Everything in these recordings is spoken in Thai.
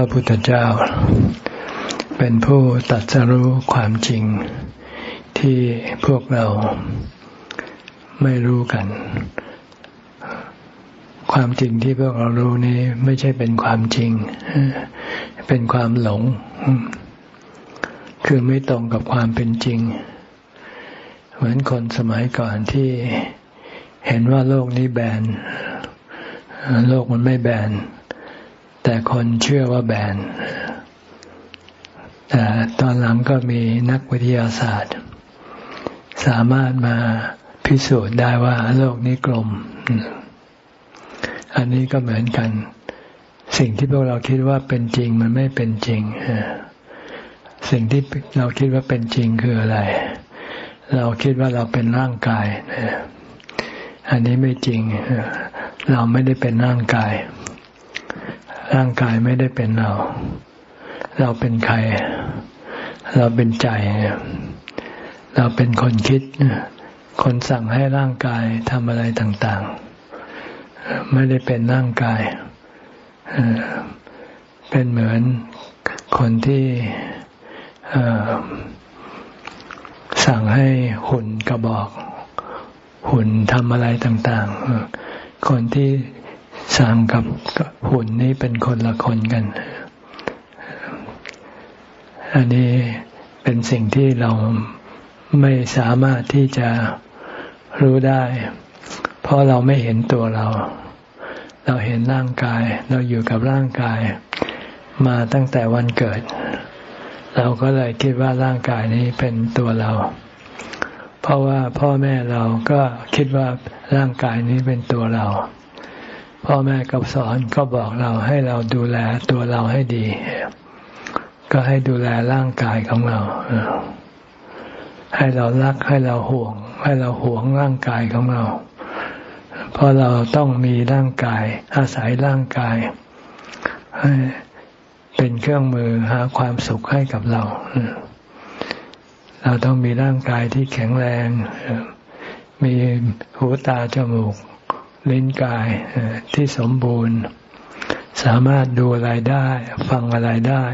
ระพุทธเจ้า เป็นผู้ตัดสรู้ความจริงที่พวกเราไม่รู้กัน ความจริงที่พวกเรารู้นี้ไม่ใช่เป็นความจริง เป็นความหลง คือไม่ตรงกับความเป็นจริง เหมือนคนสมัยก่อนที่เห็นว่าโลกนี้แบน โลกมันไม่แบน แต่คนเชื่อว่าแบน แต่ตอนหลังก็มีนักวิทยาศาสตร์ สามารถมาพิสูจน์ได้ว่าโลกนี้กลม อันนี้ก็เหมือนกัน สิ่งที่พวกเราคิดว่าเป็นจริงมันไม่เป็นจริง สิ่งที่เราคิดว่าเป็นจริงคืออะไร เราคิดว่าเราเป็นร่างกาย อันนี้ไม่จริง เราไม่ได้เป็นร่างกาย ร่างกายไม่ได้เป็นเรา เราเป็นใคร เราเป็นใจ เราเป็นคนคิด คนสั่งให้ร่างกายทำอะไรต่าง ๆ ไม่ได้เป็นร่างกาย เป็นเหมือนคนที่สั่งให้หุ่นกระบอก หุ่นทำอะไรต่าง ๆ คนที่ สั่งกับหุ่นนี้เป็นคนละคนกัน อันนี้เป็นสิ่งที่เราไม่สามารถที่จะรู้ได้ เพราะเราไม่เห็นตัวเรา เราเห็นร่างกาย เราอยู่กับร่างกาย มาตั้งแต่วันเกิด เราก็เลยคิดว่าร่างกายนี้เป็นตัวเรา เพราะว่าพ่อแม่เราก็คิดว่าร่างกายนี้เป็นตัวเรา พ่อแม่ก็สอนก็บอกเราให้เราดูแลตัวเราให้ดี ก็ให้ดูแลร่างกายของเรา ให้เรารักให้เราห่วง ให้เราห่วงร่างกายของเรา เพราะเราต้องมีร่างกาย อาศัยร่างกาย ให้เป็นเครื่องมือหาความสุขให้กับเรา เราต้องมีร่างกายที่แข็งแรง มีหูตาจมูก ลิ้นกายที่สมบูรณ์ สามารถดูอะไรได้ ฟังอะไรได้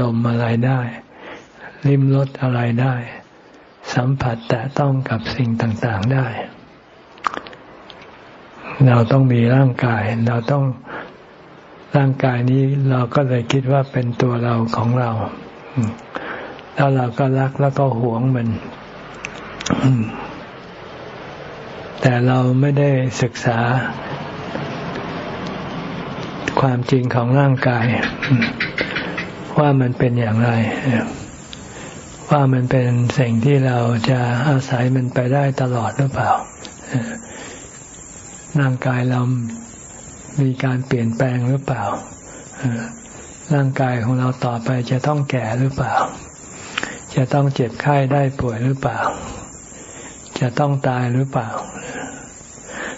ดมอะไรได้ ลิ้มรสอะไรได้ สัมผัสแต่ต้องกับสิ่งต่าง ๆได้ เราต้องมีร่างกาย เราต้องร่างกายนี้เราก็เลยคิดว่าเป็นตัวเราของเรา แล้วเราก็รักแล้วก็หวงมัน แต่เราไม่ได้ศึกษา ความจริงของร่างกาย ว่ามันเป็นอย่างไร ว่ามันเป็นสิ่งที่เราจะอาศัยมันไปได้ตลอดหรือเปล่า ร่างกายเรามีการเปลี่ยนแปลงหรือเปล่า ร่างกายของเราต่อไปจะต้องแก่หรือเปล่า จะต้องเจ็บไข้ได้ป่วยหรือเปล่า จะต้องตายหรือเปล่า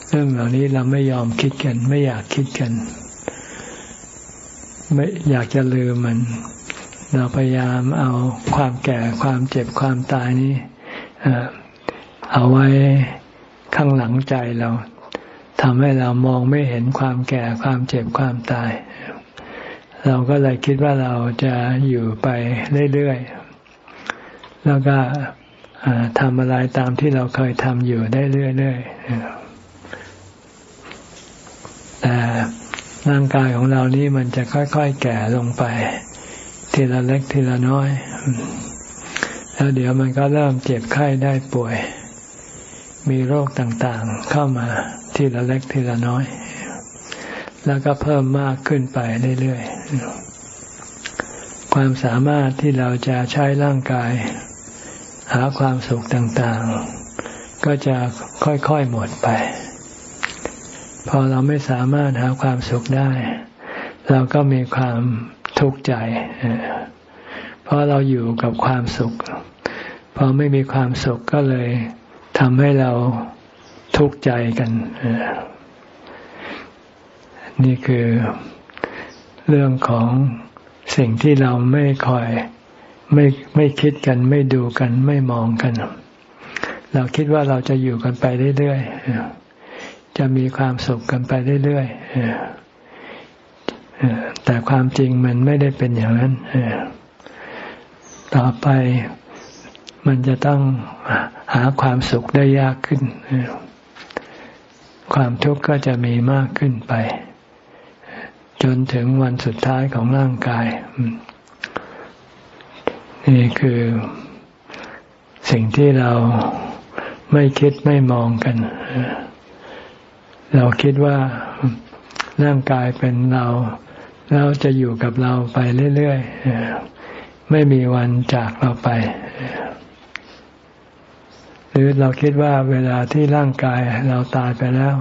เรื่องเหล่านี้เราไม่ยอมคิดกัน ไม่อยากคิดกัน ไม่อยากจะลืมมัน เราพยายามเอาความแก่ความเจ็บความตายนี้เอาไว้ข้างหลังใจเราทำให้เรามองไม่เห็นความแก่ความเจ็บความตาย เราก็เลยคิดว่าเราจะอยู่ไปเรื่อยๆ แล้วก็ทำอะไรตามที่เราเคยทำอยู่ได้เรื่อยๆ แต่ร่างกายของเรานี้มันจะค่อยๆแก่ลงไป ทีละเล็กทีละน้อย แล้วเดี๋ยวมันก็เริ่มเจ็บไข้ได้ป่วย มีโรคต่างๆเข้ามาทีละเล็กทีละน้อย แล้วก็เพิ่มมากขึ้นไปเรื่อยๆ ความสามารถที่เราจะใช้ร่างกาย หาความสุขต่างๆ ก็จะค่อยๆหมดไป พอเราไม่สามารถหาความสุขได้ เราก็มีความทุกข์ใจ เพราะเราอยู่กับความสุข พอไม่มีความสุขก็เลยทำให้เราทุกข์ใจกัน นี่คือเรื่องของสิ่งที่เราไม่คอยไม่ไม่คิดกันไม่ดูกันไม่มองกัน เราคิดว่าเราจะอยู่กันไปเรื่อยๆ จะมีความสุขกันไปเรื่อยๆแต่ความจริงมันไม่ได้เป็นอย่างนั้นต่อไปมันจะต้องหาความสุขได้ยากขึ้น ความทุกข์ก็จะมีมากขึ้นไป จนถึงวันสุดท้ายของร่างกาย นี่คือสิ่งที่เราไม่คิดไม่มองกัน เราคิดว่าร่างกายเป็นเราเราจะอยู่กับเราไปเรื่อยๆไม่มีวันจากเราไป หรือเราคิดว่าเวลาที่ร่างกายเราตายไปแล้ว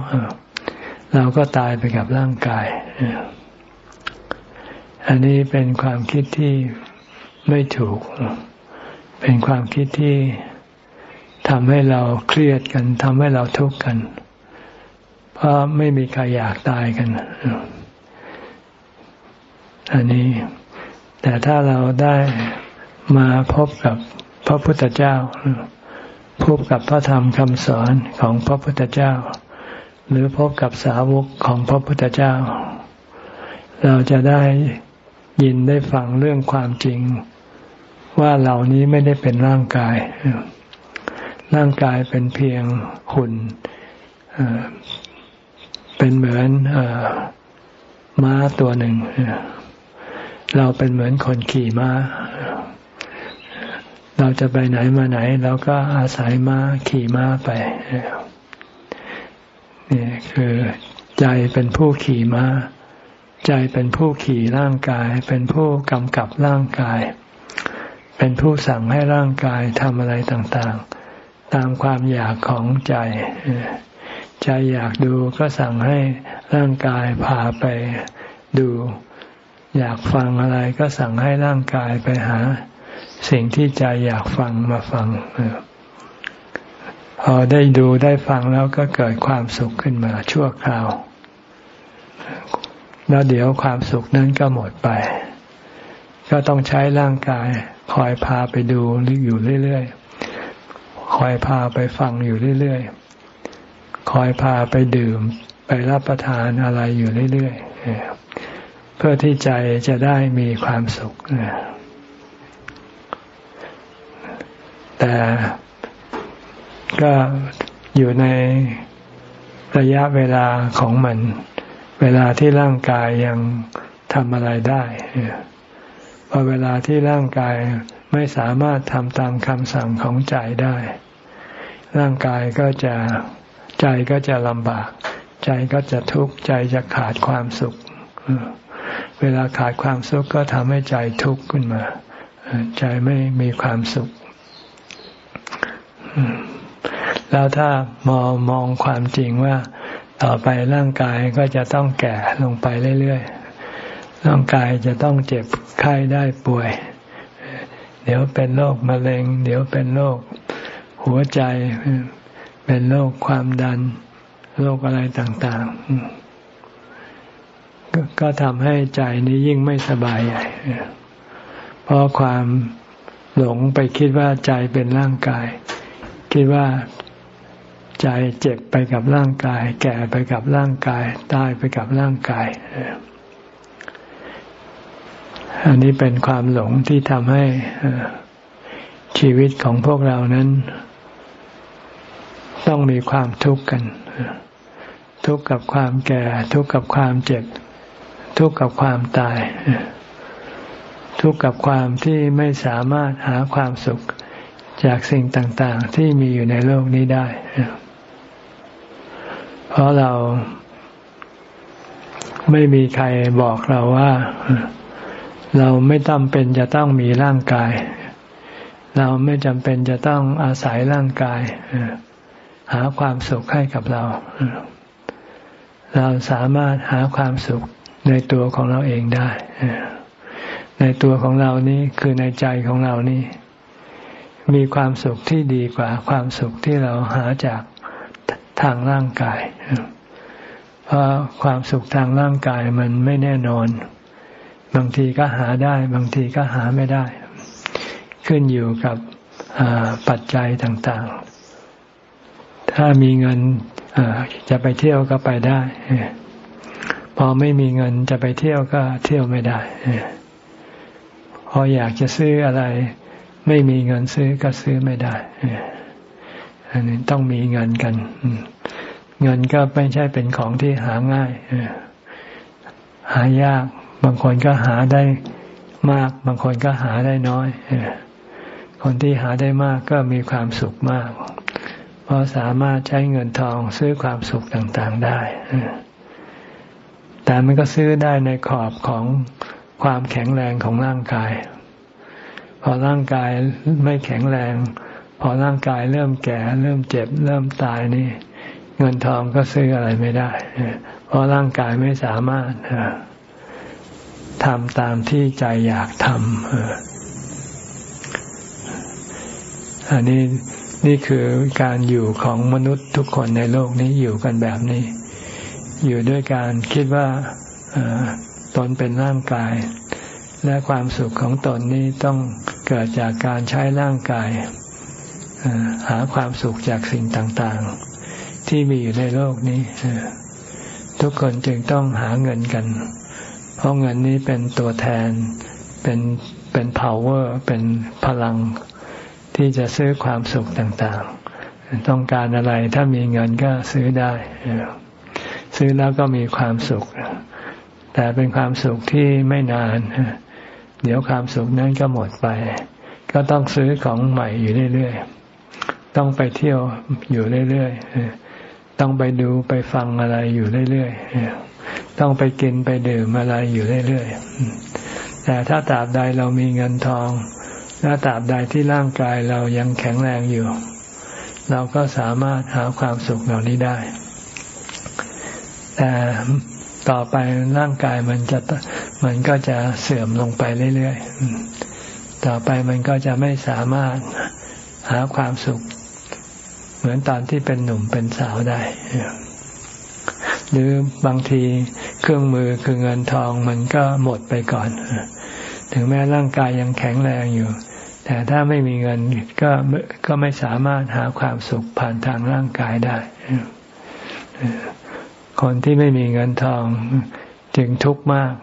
เราก็ตายไปกับร่างกาย อันนี้เป็นความคิดที่ไม่ถูก เป็นความคิดที่ทำให้เราเครียดกันทำให้เราทุกข์กัน เพราะไม่มีใครอยากตายกัน อันนี้ แต่ถ้าเราได้มาพบกับพระพุทธเจ้า พบกับพระธรรมคำสอนของพระพุทธเจ้า หรือพบกับสาวกของพระพุทธเจ้า เราจะได้ยินได้ฟังเรื่องความจริง ว่าเหล่านี้ไม่ได้เป็นร่างกาย ร่างกายเป็นเพียงหุ่น เป็นเหมือนม้าตัวหนึ่ง เราเป็นเหมือนคนขี่ม้า เราจะไปไหนมาไหนเราก็อาศัยม้าขี่ม้าไปนี่คือใจเป็นผู้ขี่ม้า ใจเป็นผู้ขี่ร่างกาย เป็นผู้กำกับร่างกาย เป็นผู้สั่งให้ร่างกายทำอะไรต่าง ๆ ตามความอยากของใจ ใจอยากดูก็สั่งให้ร่างกายพาไปดู อยากฟังอะไรก็สั่งให้ร่างกายไปหา สิ่งที่ใจอยากฟังมาฟังพอได้ดูได้ฟังแล้วก็เกิดความสุขขึ้นมาชั่วคราว แล้วเดี๋ยวความสุขนั้นก็หมดไป ก็ต้องใช้ร่างกาย คอยพาไปดูอยู่เรื่อยๆคอยพาไปฟังอยู่เรื่อยๆ คอยพาไปดื่ม ไปรับประทานอะไรอยู่เรื่อยๆเพื่อที่ใจจะได้มีความสุขแต่ก็อยู่ในระยะเวลาของมัน เวลาที่ร่างกายยังทำอะไรได้พอเวลาที่ร่างกายไม่สามารถทำตามคำสั่งของใจได้ ร่างกายก็จะ ใจก็จะลำบาก ใจก็จะทุกข์ใจจะขาดความสุข เวลาขาดความสุขก็ทำให้ใจทุกข์ขึ้นมา ใจไม่มีความสุข แล้วถ้ามองมองความจริงว่า ต่อไปร่างกายก็จะต้องแก่ลงไปเรื่อยๆ ร่างกายจะต้องเจ็บไข้ได้ป่วย เดี๋ยวเป็นโรคมะเร็ง เดี๋ยวเป็นโรคหัวใจ เป็นโรคความดันโรคอะไรต่าง ๆ ก็ทำให้ใจนี้ยิ่งไม่สบายใหญ่เพราะความหลงไปคิดว่าใจเป็นร่างกาย คิดว่าใจเจ็บไปกับร่างกาย แก่ไปกับร่างกาย ตายไปกับร่างกาย อันนี้เป็นความหลงที่ทำให้ชีวิตของพวกเรานั้น ต้องมีความทุกข์กัน ทุกข์กับความแก่ ทุกข์กับความเจ็บ ทุกข์กับความตาย ทุกข์กับความที่ไม่สามารถหาความสุขจากสิ่งต่างๆ ที่มีอยู่ในโลกนี้ได้ เพราะเราไม่มีใครบอกเราว่า เราไม่จำเป็นจะต้องมีร่างกาย เราไม่จำเป็นจะต้องอาศัยร่างกาย หาความสุขให้กับเรา เราสามารถหาความสุขในตัวของเราเองได้ ในตัวของเรานี้คือในใจของเรานี่มีความสุขที่ดีกว่าความสุขที่เราหาจากทางร่างกาย เพราะความสุขทางร่างกายมันไม่แน่นอน บางทีก็หาได้ บางทีก็หาไม่ได้ ขึ้นอยู่กับปัจจัยต่างๆ ถ้ามีเงินจะไปเที่ยวก็ไปได้ พอไม่มีเงินจะไปเที่ยวก็เที่ยวไม่ได้ พออยากจะซื้ออะไร ไม่มีเงินซื้อก็ซื้อไม่ได้ อันนี้ต้องมีเงินกัน เงินก็ไม่ใช่เป็นของที่หาง่าย หายาก บางคนก็หาได้มาก บางคนก็หาได้น้อย คนที่หาได้มากก็มีความสุขมาก เพราะสามารถใช้เงินทองซื้อความสุขต่างๆได้ แต่มันก็ซื้อได้ในขอบของความแข็งแรงของร่างกาย พอร่างกายไม่แข็งแรง พอร่างกายเริ่มแก่ เริ่มเจ็บ เริ่มตายนี่ เงินทองก็ซื้ออะไรไม่ได้ เพราะร่างกายไม่สามารถทำตามที่ใจอยากทำอันนี้ นี่คือการอยู่ของมนุษย์ทุกคนในโลกนี้อยู่กันแบบนี้ อยู่ด้วยการคิดว่าตนเป็นร่างกาย และความสุขของตนนี้ต้องเกิดจากการใช้ร่างกาย หาความสุขจากสิ่งต่างๆ ที่มีอยู่ในโลกนี้ ทุกคนจึงต้องหาเงินกัน เพราะเงินนี้เป็นตัวแทนเป็นเป็น power เป็นพลัง ที่จะซื้อความสุขต่างๆ ต้องการอะไรถ้ามีเงินก็ซื้อได้ ซื้อแล้วก็มีความสุข แต่เป็นความสุขที่ไม่นาน เดี๋ยวความสุขนั้นก็หมดไป ก็ต้องซื้อของใหม่อยู่เรื่อยๆ ต้องไปเที่ยวอยู่เรื่อยๆ ต้องไปดูไปฟังอะไรอยู่เรื่อยๆ ต้องไปกินไปดื่มอะไรอยู่เรื่อยๆ แต่ถ้าตราบใดเรามีเงินทอง และตราบใดที่ร่างกายเรายังแข็งแรงอยู่ เราก็สามารถหาความสุขเหล่านี้ได้ แต่ต่อไปร่างกายมันจะมันก็จะเสื่อมลงไปเรื่อยๆ ต่อไปมันก็จะไม่สามารถหาความสุข เหมือนตอนที่เป็นหนุ่มเป็นสาวได้ หรือบางทีเครื่องมือคือเงินทองมันก็หมดไปก่อน ถึงแม้ร่างกายยังแข็งแรงอยู่ แต่ถ้าไม่มีเงินก็ก็ไม่สามารถหาความสุขผ่านทางร่างกายได้คนที่ไม่มีเงินทองจึงทุกข์มาก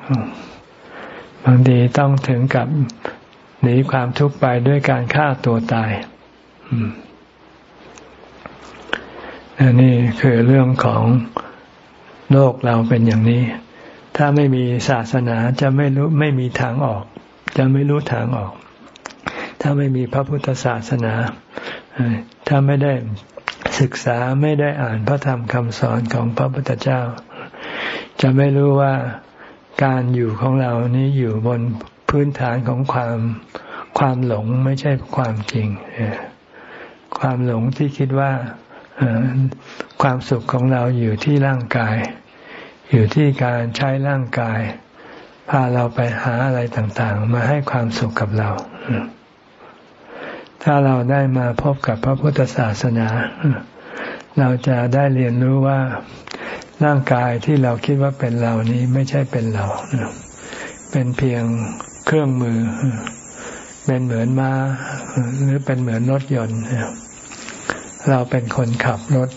บางทีต้องถึงกับหนีความทุกข์ไปด้วยการฆ่าตัวตายอันนี้คือเรื่องของโลกเราเป็นอย่างนี้ ถ้าไม่มีศาสนาจะไม่รู้ไม่มีทางออก จะไม่รู้ทางออก ถ้าไม่มีพระพุทธศาสนาถ้าไม่ได้ศึกษาไม่ได้อ่านพระธรรมคำสอนของพระพุทธเจ้า จะไม่รู้ว่าการอยู่ของเรานี้อยู่บนพื้นฐานของความความหลงไม่ใช่ความจริง ความหลงที่คิดว่าความสุขของเราอยู่ที่ร่างกาย อยู่ที่การใช้ร่างกาย พาเราไปหาอะไรต่างๆ มาให้ความสุขกับเรา ถ้าเราได้มาพบกับพระพุทธศาสนา เราจะได้เรียนรู้ว่าร่างกายที่เราคิดว่าเป็นเรานี้ไม่ใช่เป็นเรา เป็นเพียงเครื่องมือ เป็นเหมือนมา้าหรือเป็นเหมือนรถยนต์ เราเป็นคนขับรถ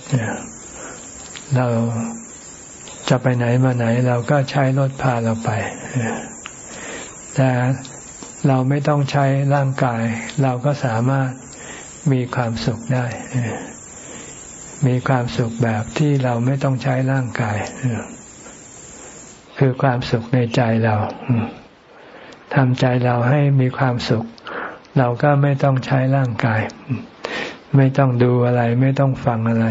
เราจะไปไหนมาไหน เราก็ใช้รถพาเราไปแต่ เราไม่ต้องใช้ร่างกาย เราก็สามารถมีความสุขได้ มีความสุขแบบที่เราไม่ต้องใช้ร่างกาย คือความสุขในใจเราทำใจเราให้มีความสุข เราก็ไม่ต้องใช้ร่างกาย ไม่ต้องดูอะไร ไม่ต้องฟังอะไร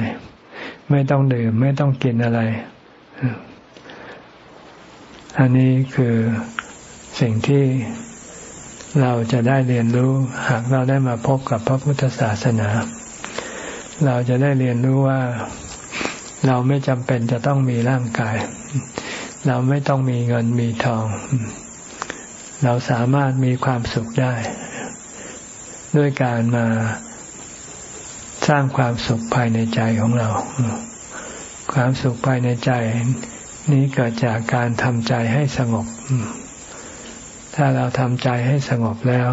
ไม่ต้องดื่ม ไม่ต้องกินอะไร อันนี้คือสิ่งที่ เราจะได้เรียนรู้หากเราได้มาพบกับพระพุทธศาสนา เราจะได้เรียนรู้ว่าเราไม่จำเป็นจะต้องมีร่างกาย เราไม่ต้องมีเงินมีทอง เราสามารถมีความสุขได้ ด้วยการมาสร้างความสุขภายในใจของเรา ความสุขภายในใจ นี้เกิดจากการทำใจให้สงบ ถ้าเราทำใจให้สงบแล้ว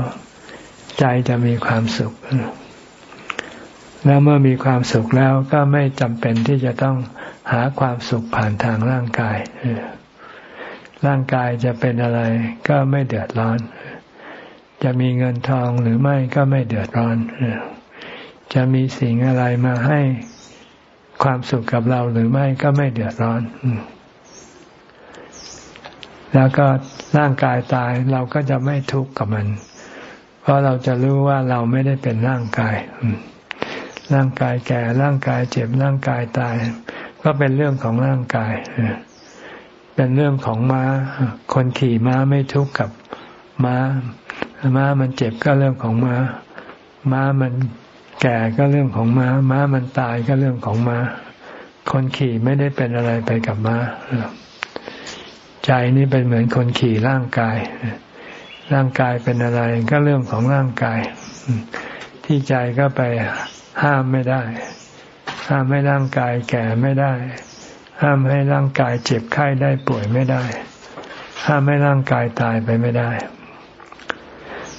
ใจจะมีความสุข แล้วเมื่อมีความสุขแล้วก็ไม่จำเป็นที่จะต้องหาความสุขผ่านทางร่างกาย ร่างกายจะเป็นอะไรก็ไม่เดือดร้อน จะมีเงินทองหรือไม่ก็ไม่เดือดร้อน จะมีสิ่งอะไรมาให้ความสุขกับเราหรือไม่ก็ไม่เดือดร้อน แล้วก็ร่างกายตายเราก็จะไม่ทุกข์กับมัน เพราะเราจะรู้ว่าเราไม่ได้เป็นร่างกาย ร่างกายแก่ร่างกายเจ็บร่างกายตาย ก็เป็นเรื่องของร่างกายเป็นเรื่องของม้า คนขี่ม้าไม่ทุกข์กับม้า ม้ามันเจ็บก็เรื่องของม้า ม้ามันแก่ก็เรื่องของม้า ม้ามันตายก็เรื่องของม้า คนขี่ไม่ได้เป็นอะไรไปกับม้า ใจนี่เป็นเหมือนคนขี่ร่างกาย ร่างกายเป็นอะไรก็เรื่องของร่างกาย ที่ใจก็ไปห้ามไม่ได้ ห้ามให้ร่างกายแก่ไม่ได้ ห้ามให้ร่างกายเจ็บไข้ได้ป่วยไม่ได้ ห้ามให้ร่างกายตายไปไม่ได้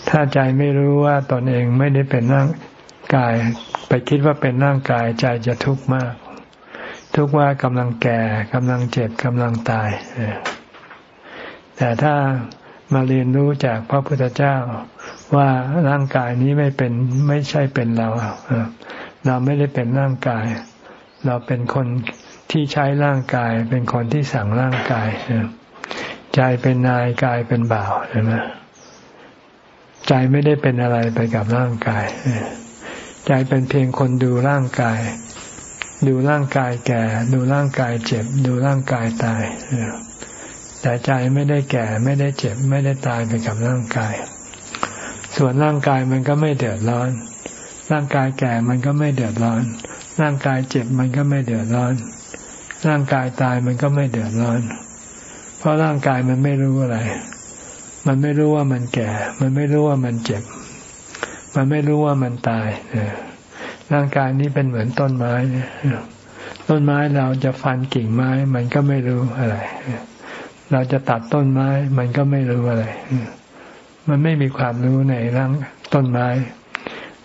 ถ้าใจไม่รู้ว่าตนเองไม่ได้เป็นร่างกาย ไปคิดว่าเป็นร่างกายใจจะทุกข์มาก ทุกข์ว่ากำลังแก่กำลังเจ็บกำลังตาย แต่ถ้ามาเรียนรู้จากพระพุทธเจ้าว่าร่างกายนี้ไม่เป็นไม่ใช่เป็นเรา เราไม่ได้เป็นร่างกาย เราเป็นคนที่ใช้ร่างกาย เป็นคนที่สั่งร่างกายใจเป็นนายกายเป็นบ่าวใช่ไหมใจไม่ได้เป็นอะไรไปกับร่างกายใจเป็นเพียงคนดูร่างกาย ดูร่างกายแก่ ดูร่างกายเจ็บ ดูร่างกายตาย แต่ใจไม่ได้แก่ไม่ได้เจ็บไม่ได้ตายไปกับร่างกาย ส่วนร่างกายมันก็ไม่เดือดร้อน ร่างกายแก่มันก็ไม่เดือดร้อน ร่างกายเจ็บมันก็ไม่เดือดร้อน ร่างกายตายมันก็ไม่เดือดร้อน เพราะร่างกายมันไม่รู้อะไร มันไม่รู้ว่ามันแก่ มันไม่รู้ว่ามันเจ็บ มันไม่รู้ว่ามันตายร่างกายนี้เป็นเหมือนต้นไม้ต้นไม้เราจะฟันกิ่งไม้ มันก็ไม่รู้อะไร เราจะตัดต้นไม้ มันก็ไม่รู้อะไร มันไม่มีความรู้ในร่างต้นไม้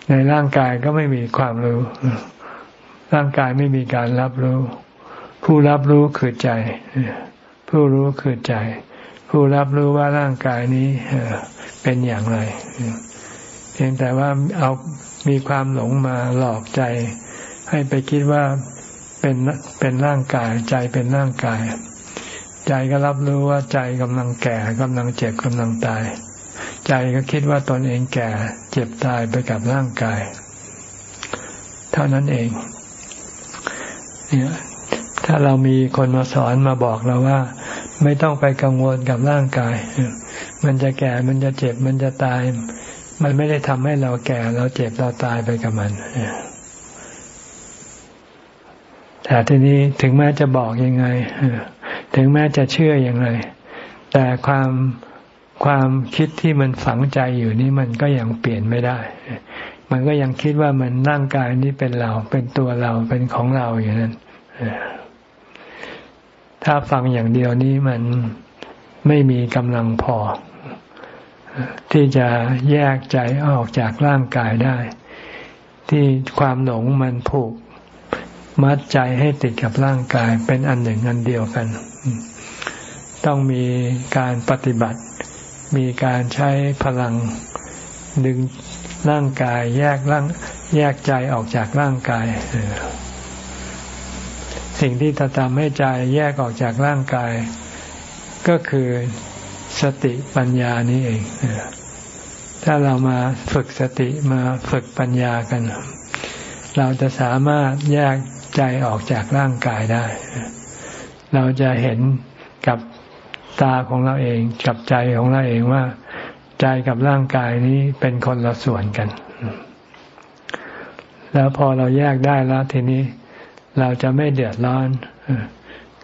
ในร่างกายก็ไม่มีความรู้ ร่างกายไม่มีการรับรู้ ผู้รับรู้คือใจ ผู้รู้คือใจ ผู้รับรู้ว่าร่างกายนี้เป็นอย่างไร เพียงแต่ว่าเอามีความหลงมาหลอกใจ ให้ไปคิดว่าเป็นเป็นร่างกายใจเป็นร่างกาย ใจก็รับรู้ว่าใจกำลังแก่กำลังเจ็บกำลังตาย ใจก็คิดว่าตนเองแก่เจ็บตายไปกับร่างกาย เท่านั้นเองเนี่ยถ้าเรามีคนมาสอนมาบอกเราว่า ไม่ต้องไปกังวลกับร่างกาย มันจะแก่มันจะเจ็บมันจะตาย มันไม่ได้ทำให้เราแก่เราเจ็บเราตายไปกับมันแต่ทีนี้ถึงแม้จะบอกยังไง ถึงแม้จะเชื่ออย่างไร แต่ความความคิดที่มันฝังใจอยู่นี่มันก็ยังเปลี่ยนไม่ได้ มันก็ยังคิดว่ามันร่างกายนี้เป็นเรา เป็นตัวเรา เป็นของเราอย่างนั้น ถ้าฟังอย่างเดียวนี้มันไม่มีกำลังพอ ที่จะแยกใจออกจากร่างกายได้ ที่ความหลงมันผูกมัดใจให้ติดกับร่างกายเป็นอันหนึ่งอันเดียวกัน ต้องมีการปฏิบัติ มีการใช้พลังดึงร่างกายแยกร่างแยกใจออกจากร่างกาย สิ่งที่จะทำให้ใจแยกออกจากร่างกาย ก็คือสติปัญญานี้เอง ถ้าเรามาฝึกสติมาฝึกปัญญากัน เราจะสามารถแยกใจออกจากร่างกายได้ เราจะเห็นกับ ตาของเราเองกับใจของเราเองว่า ใจกับร่างกายนี้เป็นคนละส่วนกัน แล้วพอเราแยกได้แล้วทีนี้เราจะไม่เดือดร้อน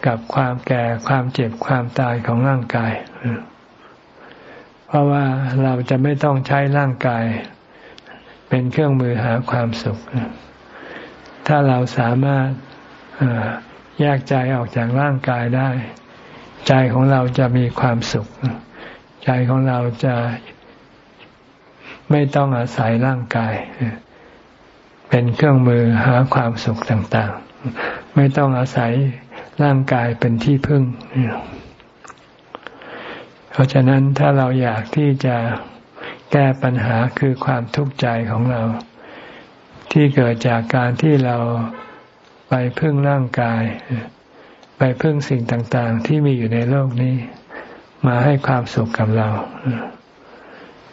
กับความแก่ความเจ็บความตายของร่างกาย เพราะว่าเราจะไม่ต้องใช้ร่างกาย เป็นเครื่องมือหาความสุข ถ้าเราสามารถแยกใจออกจากร่างกายได้ ใจของเราจะมีความสุข ใจของเราจะไม่ต้องอาศัยร่างกาย เป็นเครื่องมือหาความสุขต่าง ๆ ไม่ต้องอาศัยร่างกายเป็นที่พึ่ง เพราะฉะนั้นถ้าเราอยากที่จะแก้ปัญหาคือความทุกข์ใจของเรา ที่เกิดจากการที่เราไปพึ่งร่างกาย ไปพึ่งสิ่งต่างๆ ที่มีอยู่ในโลกนี้ มาให้ความสุขกับเรา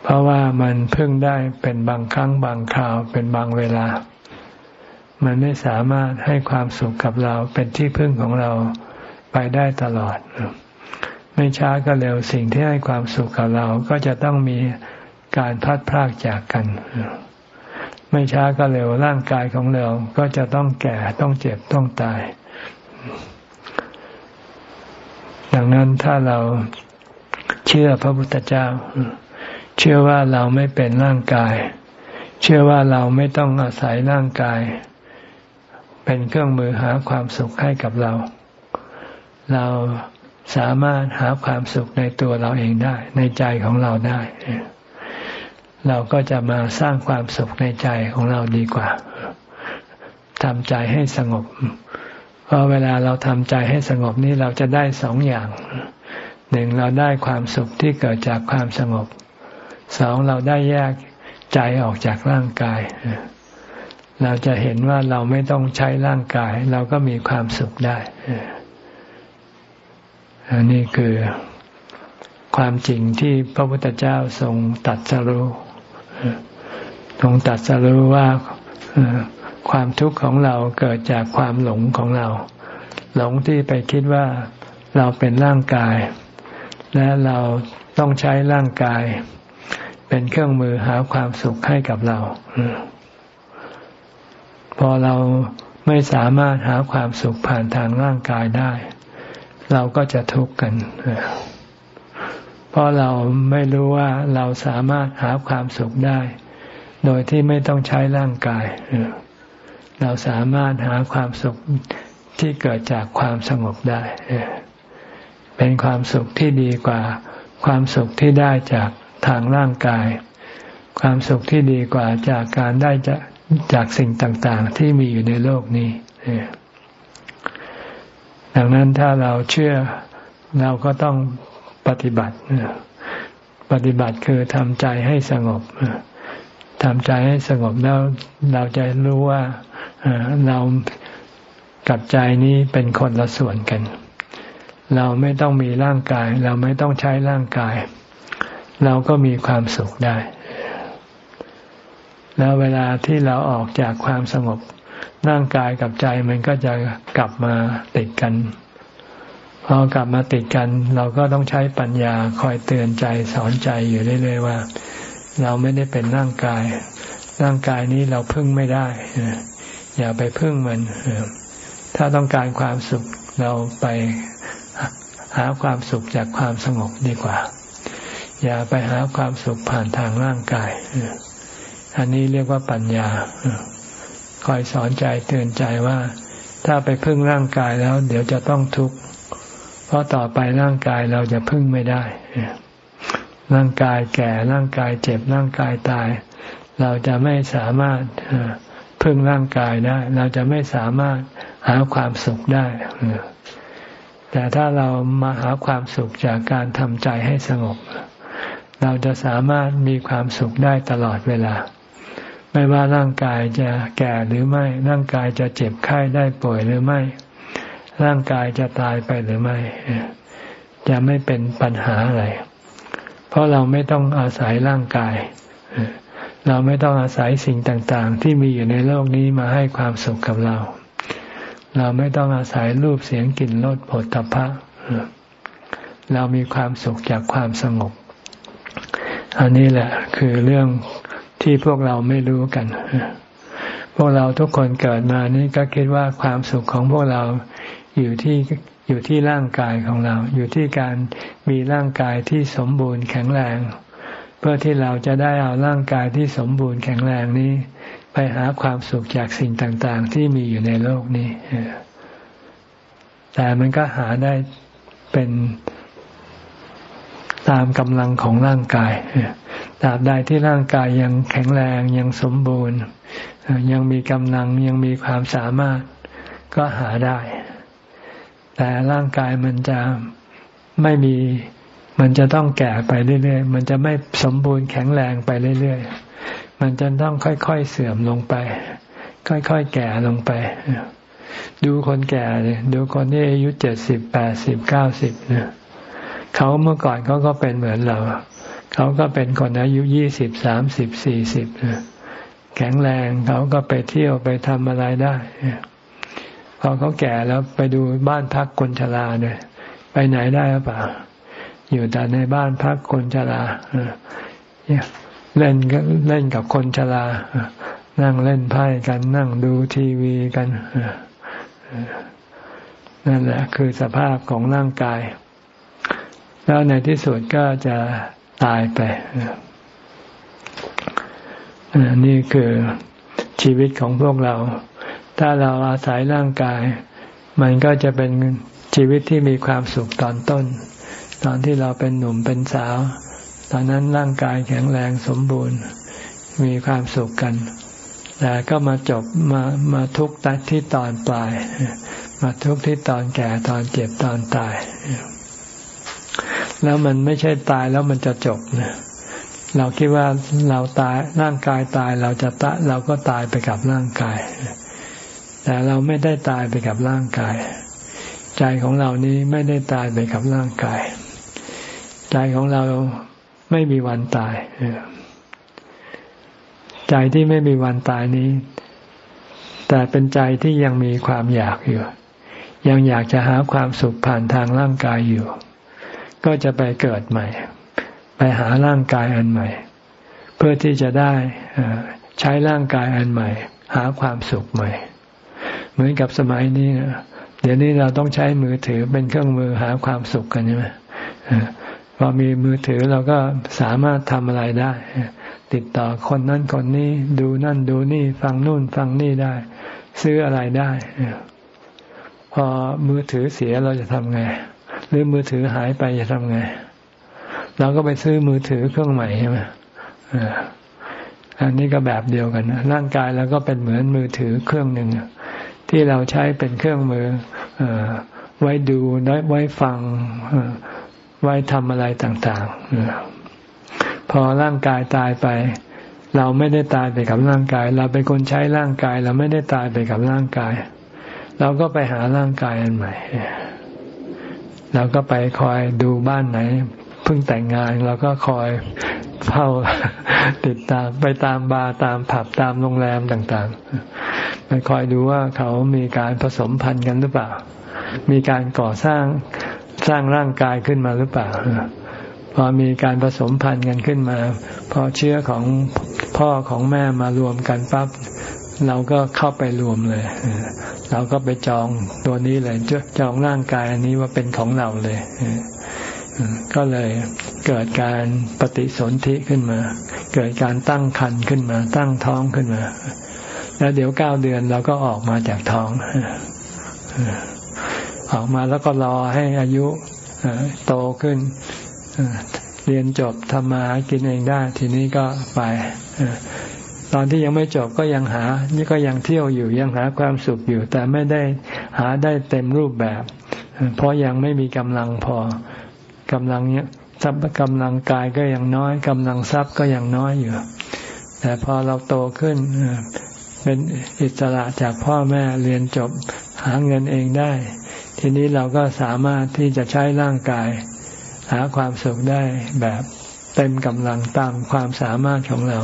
เพราะว่ามันพึ่งได้เป็นบางครั้งบางคราวเป็นบางเวลา มันไม่สามารถให้ความสุขกับเราเป็นที่พึ่งของเราไปได้ตลอด ไม่ช้าก็เร็วสิ่งที่ให้ความสุขกับเราก็จะต้องมีการพัดพรากจากกัน ไม่ช้าก็เร็วร่างกายของเราก็จะต้องแก่ต้องเจ็บต้องตาย ดังนั้นถ้าเราเชื่อพระพุทธเจ้า เชื่อว่าเราไม่เป็นร่างกาย เชื่อว่าเราไม่ต้องอาศัยร่างกาย เป็นเครื่องมือหาความสุขให้กับเรา เราสามารถหาความสุขในตัวเราเองได้ ในใจของเราได้ เราก็จะมาสร้างความสุขในใจของเราดีกว่าทำใจให้สงบ เพราะเวลาเราทำใจให้สงบนี้เราจะได้สองอย่างหนึ่งเราได้ความสุขที่เกิดจากความสงบสองเราได้แยกใจออกจากร่างกาย เราจะเห็นว่าเราไม่ต้องใช้ร่างกาย เราก็มีความสุขได้อันนี้คือความจริงที่พระพุทธเจ้าทรงตัดสรู้ทรงตัดสรู้ว่า ความทุกข์ของเราเกิดจากความหลงของเรา หลงที่ไปคิดว่าเราเป็นร่างกาย และเราต้องใช้ร่างกาย เป็นเครื่องมือหาความสุขให้กับเรา พอเราไม่สามารถหาความสุขผ่านทางร่างกายได้ เราก็จะทุกข์กันเพราะเราไม่รู้ว่าเราสามารถหาความสุขได้ โดยที่ไม่ต้องใช้ร่างกายเเราสามารถหาความสุขที่เกิดจากความสงบได้ เป็นความสุขที่ดีกว่า ความสุขที่ได้จากทางร่างกาย ความสุขที่ดีกว่าจากการได้จากจากสิ่งต่าง ๆ ที่มีอยู่ในโลกนี้ ดังนั้นถ้าเราเชื่อเราก็ต้องปฏิบัติ ปฏิบัติคือทำใจให้สงบทำใจให้สงบแล้วเราจะรู้ว่า เรากับใจนี้เป็นคนละส่วนกัน เราไม่ต้องมีร่างกาย เราไม่ต้องใช้ร่างกาย เราก็มีความสุขได้ แล้วเวลาที่เราออกจากความสงบร่างกายกับใจมันก็จะกลับมาติดกันพอกลับมาติดกัน เราก็ต้องใช้ปัญญาคอยเตือนใจสอนใจอยู่เรื่อยๆว่า เราไม่ได้เป็นร่างกาย ร่างกายนี้เราพึ่งไม่ได้ อย่าไปพึ่งมัน ถ้าต้องการความสุขเราไปหาความสุขจากความสงบดีกว่า อย่าไปหาความสุขผ่านทางร่างกาย อันนี้เรียกว่าปัญญา คอยสอนใจเตือนใจว่า ถ้าไปพึ่งร่างกายแล้ว เดี๋ยวจะต้องทุกข์ เพราะต่อไปร่างกายเราจะพึ่งไม่ได้ ร่างกายแก่ร่างกายเจ็บร่างกายตาย เราจะไม่สามารถ พึ่งร่างกายได้ เราจะไม่สามารถหาความสุขได้ แต่ถ้าเรามาหาความสุขจากการทำใจให้สงบ เราจะสามารถมีความสุขได้ตลอดเวลา ไม่ว่าร่างกายจะแก่หรือไม่ ร่างกายจะเจ็บไข้ได้ป่วยหรือไม่ ร่างกายจะตายไปหรือไม่ จะไม่เป็นปัญหาอะไร เพราะเราไม่ต้องอาศัยร่างกาย เราไม่ต้องอาศัยสิ่งต่างๆ ที่มีอยู่ในโลกนี้มาให้ความสุขกับเรา เราไม่ต้องอาศัยรูปเสียงกลิ่นรสผลตภะเรามีความสุขจากความสงบ อันนี้แหละคือเรื่องที่พวกเราไม่รู้กัน พวกเราทุกคนเกิดมานี่ก็คิดว่าความสุขของพวกเราอยู่ที่อยู่ที่ร่างกายของเรา อยู่ที่การมีร่างกายที่สมบูรณ์แข็งแรง เพื่อที่เราจะได้เอาร่างกายที่สมบูรณ์แข็งแรงนี้ ไปหาความสุขจากสิ่งต่าง ๆ ที่มีอยู่ในโลกนี้แต่มันก็หาได้เป็นตามกำลังของร่างกายตราบใดที่ร่างกายยังแข็งแรงยังสมบูรณ์ ยังมีกำลังยังมีความสามารถก็หาได้ แต่ร่างกายมันจะไม่มี มันจะต้องแก่ไปเรื่อยๆ มันจะไม่สมบูรณ์แข็งแรงไปเรื่อยๆ มันจะต้องค่อยๆเสื่อมลงไป ค่อยๆแก่ลงไป ดูคนแก่เลยดูคนที่อายุเจ็ดสิบแปดสิบเก้าสิบเนี่ยเขาเมื่อก่อนเขาก็เป็นเหมือนเรา เขาก็เป็นคนอายุยี่สิบสามสิบสี่สิบแข็งแรงเขาก็ไปเที่ยวไปทำอะไรได้พอเขาแก่แล้วไปดูบ้านพักคนชราเนี่ยไปไหนได้หรือเปล่า อยู่แต่ในบ้านพักคนชราเล่นก็เล่นกับคนชรานั่งเล่นไพ่กันนั่งดูทีวีกันนั่นแหละ คือสภาพของร่างกาย แล้วในที่สุดก็จะตายไปนี่คือชีวิตของพวกเรา ถ้าเราอาศัยร่างกาย มันก็จะเป็นชีวิตที่มีความสุขตอนต้น ตอนที่เราเป็นหนุ่มเป็นสาว ตอนนั้นร่างกายแข็งแรงสมบูรณ์ มีความสุขกัน แต่ก็มาจบมามาทุกข์ที่ตอนปลาย มาทุกข์ที่ตอนแก่ตอนเจ็บตอนตาย แล้วมันไม่ใช่ตายแล้วมันจะจบนะเราคิดว่าเราตายร่างกายตายเราจะตะเราก็ตายไปกับร่างกาย แต่เราไม่ได้ตายไปกับร่างกาย ใจของเรานี้ไม่ได้ตายไปกับร่างกาย ใจของเราไม่มีวันตายใจที่ไม่มีวันตายนี้ แต่เป็นใจที่ยังมีความอยากอยู่ ยังอยากจะหาความสุขผ่านทางร่างกายอยู่ ก็จะไปเกิดใหม่ ไปหาร่างกายอันใหม่ เพื่อที่จะได้ใช้ร่างกายอันใหม่ หาความสุขใหม่ เหมือนกับสมัยนี้เดี๋ยวนี้เราต้องใช้มือถือเป็นเครื่องมือหาความสุขกันใช่ไหม พอมีมือถือเราก็สามารถทำอะไรได้ ติดต่อคนนั้นคนนี้ ดูนั่นดูนี่ฟังนู่นฟังนี่ได้ ซื้ออะไรได้ พอมือถือเสียเราจะทำไง หรือมือถือหายไปจะทำไง เราก็ไปซื้อมือถือเครื่องใหม่ใช่ไหมอันนี้ก็แบบเดียวกันร่างกายเราก็เป็นเหมือนมือถือเครื่องหนึ่งที่เราใช้เป็นเครื่องมือไว้ดูไว้ฟัง ไว้ทำอะไรต่างๆ พอร่างกายตายไป เราไม่ได้ตายไปกับร่างกาย เราเป็นคนใช้ร่างกาย เราไม่ได้ตายไปกับร่างกาย เราก็ไปหาร่างกายอันใหม่เราก็ไปคอยดูบ้านไหนเพิ่งแต่งงานเราก็คอยเฝ้าติดตามไปตามบาร์ตามผับตามโรงแรมต่างๆไปคอยดูว่าเขามีการผสมพันธุ์กันหรือเปล่า มีการก่อสร้าง สร้างร่างกายขึ้นมาหรือเปล่า พอมีการผสมพันธุ์กันขึ้นมา พอเชื้อของพ่อของแม่มารวมกันปั๊บเราก็เข้าไปรวมเลย เราก็ไปจองตัวนี้เลยจองร่างกายอันนี้ว่าเป็นของเราเลย ก็เลยเกิดการปฏิสนธิขึ้นมา เกิดการตั้งครรภ์ขึ้นมา ตั้งท้องขึ้นมา แล้วเดี๋ยวเก้าเดือนเราก็ออกมาจากท้อง ออกมาแล้วก็รอให้อายุโตขึ้นเรียนจบทำมากินเองได้ ทีนี้ก็ไปตอนที่ยังไม่จบก็ยังหา นี่ก็ยังเที่ยวอยู่ยังหาความสุขอยู่ แต่ไม่ได้หาได้เต็มรูปแบบ เพราะยังไม่มีกำลังพอกำลังเนี้ยทรัพย์กำลังกายก็ยังน้อยกำลังทรัพย์ก็ยังน้อยอยู่ แต่พอเราโตขึ้นเป็นอิสระจากพ่อแม่เรียนจบหาเงินเองได้ ทีนี้เราก็สามารถที่จะใช้ร่างกาย หาความสุขได้แบบเต็มกำลังตามความสามารถของเรา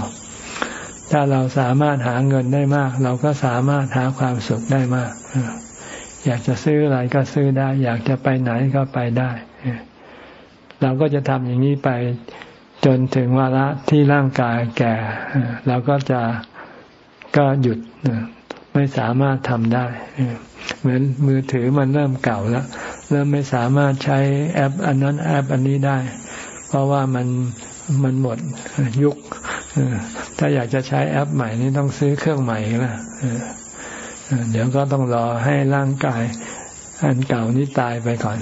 ถ้าเราสามารถหาเงินได้มาก เราก็สามารถหาความสุขได้มาก อยากจะซื้ออะไรก็ซื้อได้ อยากจะไปไหนก็ไปได้เราก็จะทำอย่างนี้ไปจนถึงวาระที่ร่างกายแก่เราก็จะก็หยุดไม่สามารถทำได้ เหมือนมือถือมันเริ่มเก่าแล้ว เริ่มไม่สามารถใช้แอป อันนั้นแอปอันนี้ได้ เพราะว่ามันมันหมดยุคถ้าอยากจะใช้แอปใหม่นี่ต้องซื้อเครื่องใหม่ละเดี๋ยวก็ต้องรอให้ร่างกาย อันเก่านี้ตายไปก่อน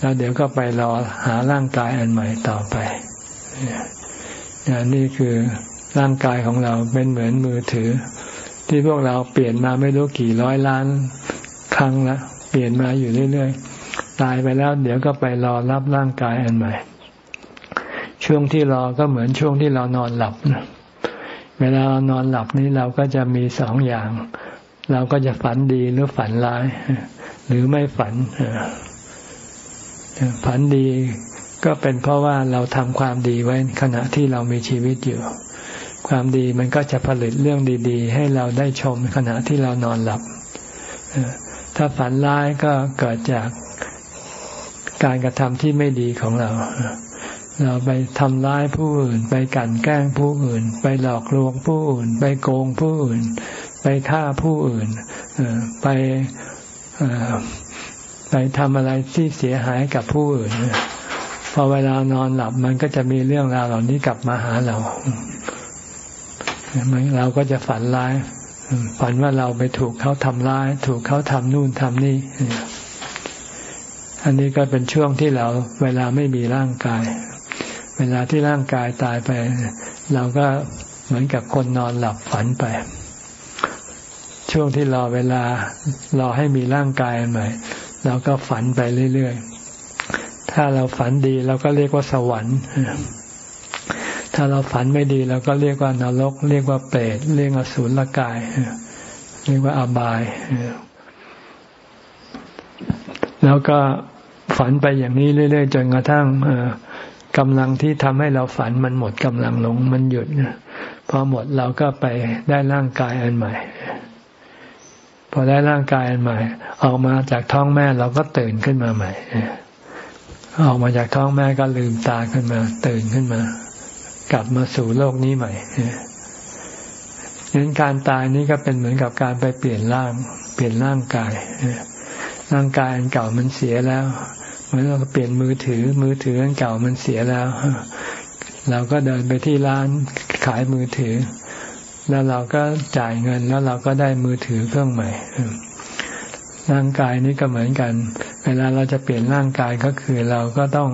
แล้วเดี๋ยวก็ไปรอหาร่างกายอันใหม่ต่อไปนี่คือร่างกายของเราเป็นเหมือนมือถือ ที่พวกเราเปลี่ยนมาไม่รู้กี่ร้อยล้านครั้งละเปลี่ยนมาอยู่เรื่อยๆ ตายไปแล้ว เดี๋ยวก็ไปรอรับร่างกายอันใหม่ ช่วงที่รอก็เหมือนช่วงที่เรานอนหลับ เวลาเรานอนหลับนี้เราก็จะมีสองอย่าง เราก็จะฝันดีหรือฝันร้าย หรือไม่ฝัน ฝันดีก็เป็นเพราะว่าเราทำความดีไว้ขณะที่เรามีชีวิตอยู่ ความดีมันก็จะผลิตเรื่องดี ๆ ให้เราได้ชมขณะที่เรานอนหลับ ถ้าฝันร้ายก็เกิดจากการกระทำที่ไม่ดีของเรา เราไปทำร้ายผู้อื่น ไปกั่นแกล้งผู้อื่น ไปหลอกลวงผู้อื่น ไปโกงผู้อื่น ไปฆ่าผู้อื่น ไปไปทำอะไรที่เสียหายกับผู้อื่น พอเวลานอนหลับมันก็จะมีเรื่องราวเหล่านี้กลับมาหาเรา เราก็จะฝันร้าย ฝันว่าเราไปถูกเขาทำร้าย ถูกเขาทำนู่นทำนี่ อันนี้ก็เป็นช่วงที่เราเวลาไม่มีร่างกาย เวลาที่ร่างกายตายไป เราก็เหมือนกับคนนอนหลับฝันไป ช่วงที่รอเวลารอให้มีร่างกายใหม่เราก็ฝันไปเรื่อยๆถ้าเราฝันดีเราก็เรียกว่าสวรรค์ ถ้าเราฝันไม่ดีเราก็เรียกว่านรก เรียกว่าเปรตเรียกว่าสูญละกาย เรียกว่าอบาย แล้วก็ฝันไปอย่างนี้เรื่อยๆจนกระทั่งกำลังที่ทำให้เราฝันมันหมดกำลังลงมันหยุดพอหมดเราก็ไปได้ร่างกายอันใหม่ พอได้ร่างกายอันใหม่ ออกมาจากท้องแม่เราก็ตื่นขึ้นมาใหม่ออกมาจากท้องแม่ก็ลืมตาขึ้นมา ตื่นขึ้นมา กลับมาสู่โลกนี้ใหม่ดังนั้นการตายนี้ก็เป็นเหมือนกับการไปเปลี่ยนร่าง เปลี่ยนร่างกายร่างกายอันเก่ามันเสียแล้วเหมือนเราเปลี่ยนมือถือ มือถืออันเก่ามันเสียแล้วเราก็เดินไปที่ร้านขายมือถือ แล้วเราก็จ่ายเงินแล้วเราก็ได้มือถือเครื่องใหม่ร่างกายนี้ก็เหมือนกัน เวลาเราจะเปลี่ยนร่างกายก็คือเราก็ต้อง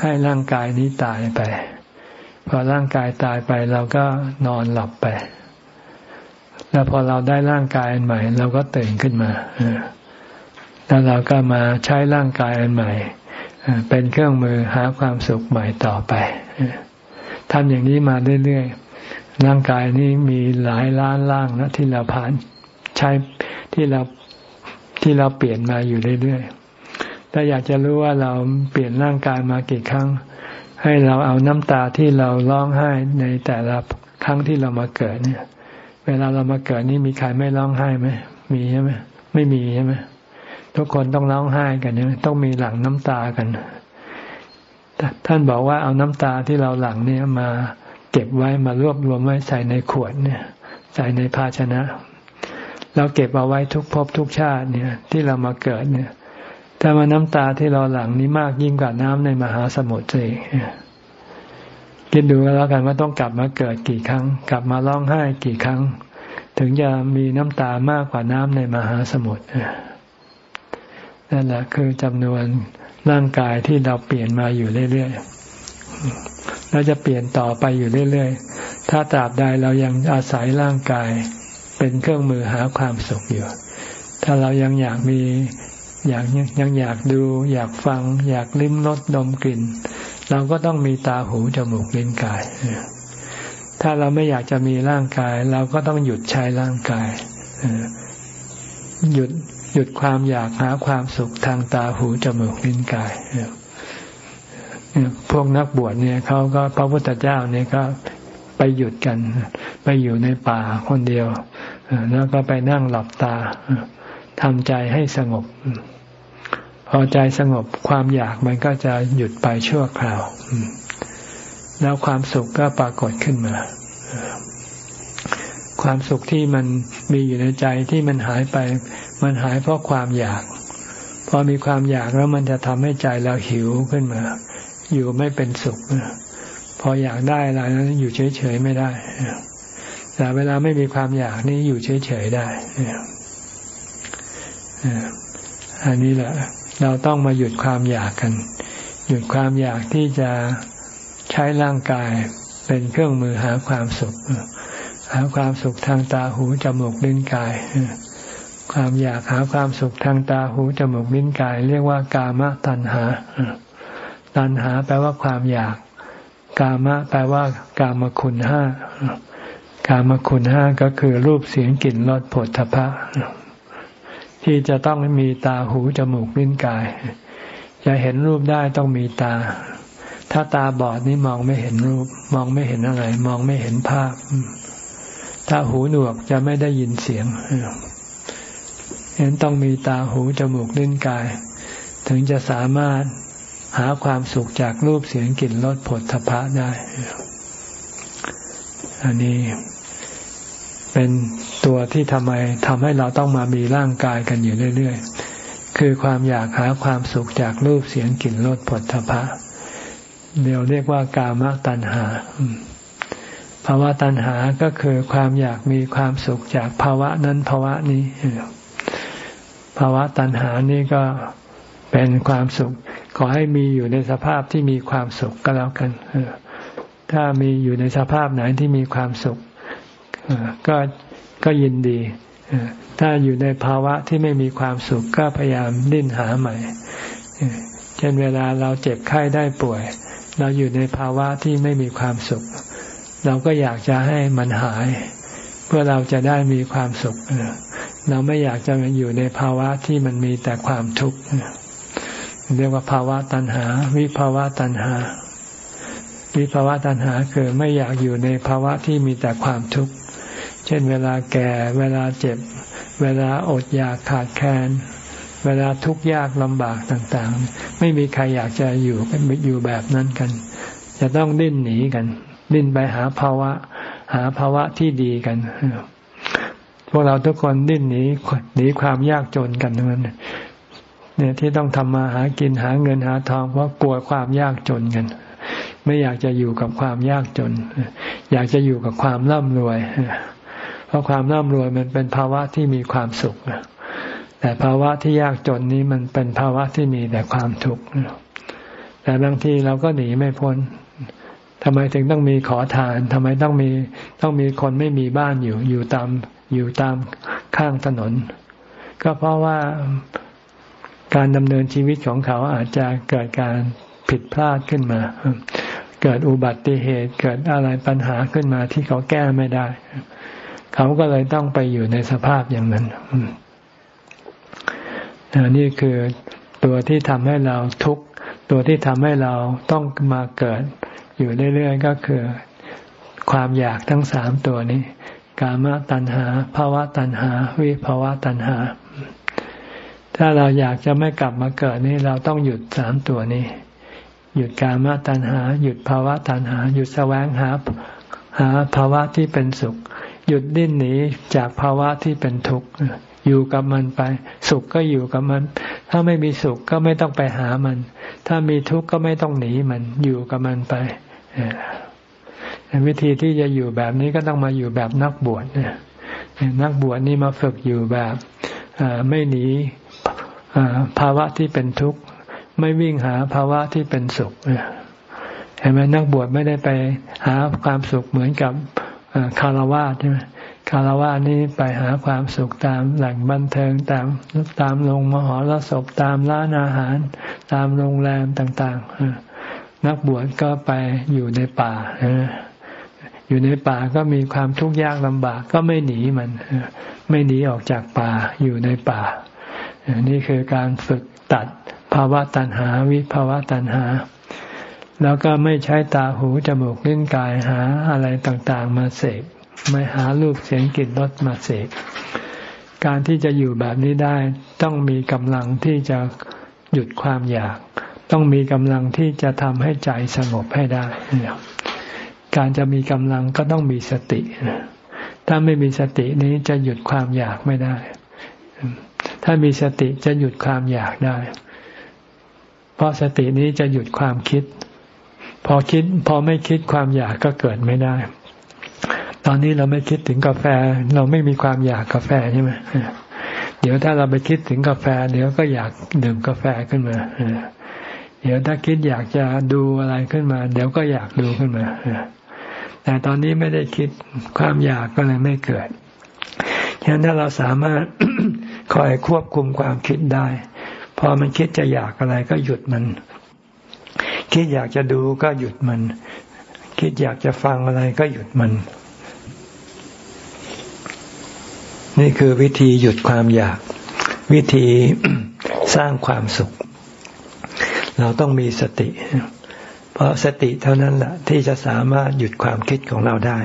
ให้ร่างกายนี้ตายไป พอร่างกายตายไปเราก็นอนหลับไป แล้วพอเราได้ร่างกายอันใหม่ เราก็ตื่นขึ้นมาแล้วเราก็มาใช้ร่างกายอันใหม่เป็นเครื่องมือหาความสุขใหม่ต่อไปทำอย่างนี้มาเรื่อยๆร่างกายนี้มีหลายล้านร่างนะที่เราผ่านใช้ที่เราที่เราเปลี่ยนมาอยู่เรื่อยๆถ้าอยากจะรู้ว่าเราเปลี่ยนร่างกายมากี่ครั้ง ให้เราเอาน้ำตาที่เราร้องไห้ในแต่ละครั้งที่เรามาเกิดเนี่ย เวลาเรามาเกิดนี่มีใครไม่ร้องไห้ไหมมีใช่ไหมไม่มีใช่ไหมทุกคนต้องร้องไห้กันใช่ไหมต้องมีหลังน้ำตากันท่านบอกว่าเอาน้ำตาที่เราหลังเนี่ยมาเก็บไว้มารวบรวมไว้ใส่ในขวดเนี่ย ใส่ในภาชนะ เราเก็บเอาไว้ทุกภพทุกชาติเนี่ย ที่เรามาเกิดเนี่ย ถ้ามาน้ำตาที่เราหลั่งนี้มากยิ่งกว่าน้ำในมหาสมุทรสิคิดดูแล้วกันว่าต้องกลับมาเกิดกี่ครั้ง กลับมาร้องไห้กี่ครั้ง ถึงจะมีน้ำตามากกว่าน้ำในมหาสมุทรนั่นแหละคือจำนวนร่างกายที่เราเปลี่ยนมาอยู่เรื่อยๆเราจะเปลี่ยนต่อไปอยู่เรื่อยๆ ถ้าตราบใดเรายังอาศัยร่างกายเป็นเครื่องมือหาความสุขอยู่ ถ้าเรายังอยากมี อยากยังอยากดู อยากฟัง อยากลิ้มรสดมกลิ่น เราก็ต้องมีตาหูจมูกลิ้นกาย ถ้าเราไม่อยากจะมีร่างกาย เราก็ต้องหยุดใช้ร่างกายหยุดหยุดความอยากหาความสุขทางตาหูจมูกลิ้นกายพวกนักบวชเนี่ยเขาก็พระพุทธเจ้าเนี่ยก็ไปหยุดกัน ไปอยู่ในป่าคนเดียวแล้วก็ไปนั่งหลับตาทำใจให้สงบ อใจสงบความอยากมันก็จะหยุดไปชั่วคราว แล้วความสุขก็ปรากฏขึ้นมา ความสุขที่มันมีอยู่ในใจที่มันหายไป มันหายเพราะความอยาก พอมีความอยากแล้วมันจะทำให้ใจเราหิวขึ้นมา อยู่ไม่เป็นสุข พออยากได้อะไรนั้นอยู่เฉยๆไม่ได้แต่เวลาไม่มีความอยากนี่อยู่เฉยๆได้อันนี้แหละ เราต้องมาหยุดความอยากกัน หยุดความอยากที่จะใช้ร่างกายเป็นเครื่องมือหาความสุข หาความสุขทางตาหูจมูกลิ้นกาย ความอยากหาความสุขทางตาหูจมูกลิ้นกาย เรียกว่ากามตัณหา ตัณหาแปลว่าความอยาก กามะแปลว่ากามคุณห้ากามคุณห้าก็คือรูปเสียงกลิ่นรสผลทพะ ที่จะต้องมีตาหูจมูกลิ้นกาย จะเห็นรูปได้ต้องมีตา ถ้าตาบอดนี่มองไม่เห็นรูป มองไม่เห็นอะไร มองไม่เห็นภาพ ถ้าหูหนวกจะไม่ได้ยินเสียงเห็นต้องมีตาหูจมูกลิ้นกาย ถึงจะสามารถหาความสุขจากรูปเสียงกลิ่นรสผลทพะได้ อันนี้เป็น ตัวที่ทำไมทำให้เราต้องมามีร่างกายกันอยู่เรื่อย ๆ คือความอยากหาความสุขจากรูปเสียงกลิ่นรสผลทพะเดี๋ยวเรียกว่ากามตัณหาภาวะตัณหาก็คือความอยากมีความสุขจากภาวะนั้นภาวะนี้ภาวะตัณหานี่ก็เป็นความสุข ขอให้มีอยู่ในสภาพที่มีความสุขก็แล้วกันถ้ามีอยู่ในสภาพไหนที่มีความสุขก็ ก็ยินดี ถ้าอยู่ในภาวะที่ไม่มีความสุขก็พยายามดิ้นหาใหม่ เช่นเวลาเราเจ็บไข้ได้ป่วย เราอยู่ในภาวะที่ไม่มีความสุข เราก็อยากจะให้มันหาย เพื่อเราจะได้มีความสุข เราไม่อยากจะอยู่ในภาวะที่มันมีแต่ความทุกข์เรียกว่าภาวะตัณหา วิภาวะตัณหา วิภาวะตัณหาคือไม่อยากอยู่ในภาวะที่มีแต่ความทุกข์ เช่นเวลาแก่ เวลาเจ็บ เวลาอดอยากขาดแคลน เวลาทุกข์ยากลำบากต่างๆ ไม่มีใครอยากจะอยู่อยู่แบบนั้นกัน จะต้องดิ้นหนีกัน ดิ้นไปหาภาวะ หาภาวะที่ดีกันพวกเราทุกคนดิ้นหนีหนีความยากจนกันทั้งนั้นเนี่ยที่ต้องทำมาหากินหาเงินหาทองเพราะกลัวความยากจนกัน ไม่อยากจะอยู่กับความยากจน อยากจะอยู่กับความร่ำรวย ราะความร่ำรวยมันเป็นภาวะที่มีความสุขแต่ภาวะที่ยากจนนี้มันเป็นภาวะที่มีแต่ความทุกข์แต่บางทีเราก็หนีไม่พ้นทำไมถึงต้องมีขอทานทำไมต้องมีต้องมีคนไม่มีบ้านอยู่ อยู่ตามอยู่ตามข้างถนน ก็เพราะว่าการดำเนินชีวิตของเขาอาจจะเกิดการผิดพลาดขึ้นมา เกิดอุบัติเหตุเกิดอะไรปัญหาขึ้นมาที่เขาแก้ไม่ได้ เขาก็เลยต้องไปอยู่ในสภาพอย่างนั้นนี่คือตัวที่ทำให้เราทุกข์ตัวที่ทำให้เราต้องมาเกิด อยู่เรื่อยๆก็คือ ความอยากทั้งสามตัวนี้ กามตัณหาภาวะตัณหา วิภาวะตัณหา ถ้าเราอยากจะไม่กลับมาเกิดนี่เราต้องหยุดสามตัวนี้ หยุดกามตัณหา หยุดภาวะตัณหา หยุดแสวงหาหาภาวะที่เป็นสุข หยุดดิ้นหนีจากภาวะที่เป็นทุกข์อยู่กับมันไป สุขก็อยู่กับมัน ถ้าไม่มีสุขก็ไม่ต้องไปหามัน ถ้ามีทุกข์ก็ไม่ต้องหนีมันอยู่กับมันไปวิธีที่จะอยู่แบบนี้ก็ต้องมาอยู่แบบนักบวชเนี่ยนักบวชนี่มาฝึกอยู่แบบไม่หนีภาวะที่เป็นทุกข์ไม่วิ่งหาภาวะที่เป็นสุขเห็นไหมนักบวชไม่ได้ไปหาความสุขเหมือนกับ คารวะใช่ไหมคารวะนี้ไปหาความสุขตามแหล่งบันเทิงตามตามโรงมหรสพตามร้านอาหาร ตามโรงแรมต่างๆ นักบวชก็ไปอยู่ในป่าอยู่ในป่าก็มีความทุกข์ยากลำบากก็ไม่หนีมัน ไม่หนีออกจากป่าอยู่ในป่า นี่คือการฝึกตัดภาวะตัณหาวิภาวะตัณหา แล้วก็ไม่ใช้ตาหูจมูกลิ้นกายหาอะไรต่างๆ มาเสกไม่หารูปเสียงกลิ่นรสมาเสกการที่จะอยู่แบบนี้ได้ต้องมีกำลังที่จะหยุดความอยาก ต้องมีกำลังที่จะทำให้ใจสงบให้ได้ การจะมีกำลังก็ต้องมีสติ ถ้าไม่มีสตินี้จะหยุดความอยากไม่ได้ ถ้ามีสติจะหยุดความอยากได้ เพราะสตินี้จะหยุดความคิด พอคิดพอไม่คิดความอยากก็เกิดไม่ได้ ตอนนี้เราไม่คิดถึงกาแฟ เราไม่มีความอยากกาแฟใช่ไหมเดี๋ยวถ้าเราไปคิดถึงกาแฟ เดี๋ยวก็อยากดื่มกาแฟขึ้นมาเดี๋ยวถ้าคิดอยากจะดูอะไรขึ้นมา เดี๋ยวก็อยากดูขึ้นมาแต่ตอนนี้ไม่ได้คิดความอยากก็เลยไม่เกิดฉะนั้นถ้าเราสามารถคอยควบคุมความคิดได้ พอมันคิดจะอยากอะไรก็หยุดมัน คิดอยากจะดูก็หยุดมัน คิดอยากจะฟังอะไรก็หยุดมัน นี่คือวิธีหยุดความอยาก วิธีสร้างความสุข เราต้องมีสติ เพราะสติเท่านั้นแหละที่จะสามารถหยุดความคิดของเราได้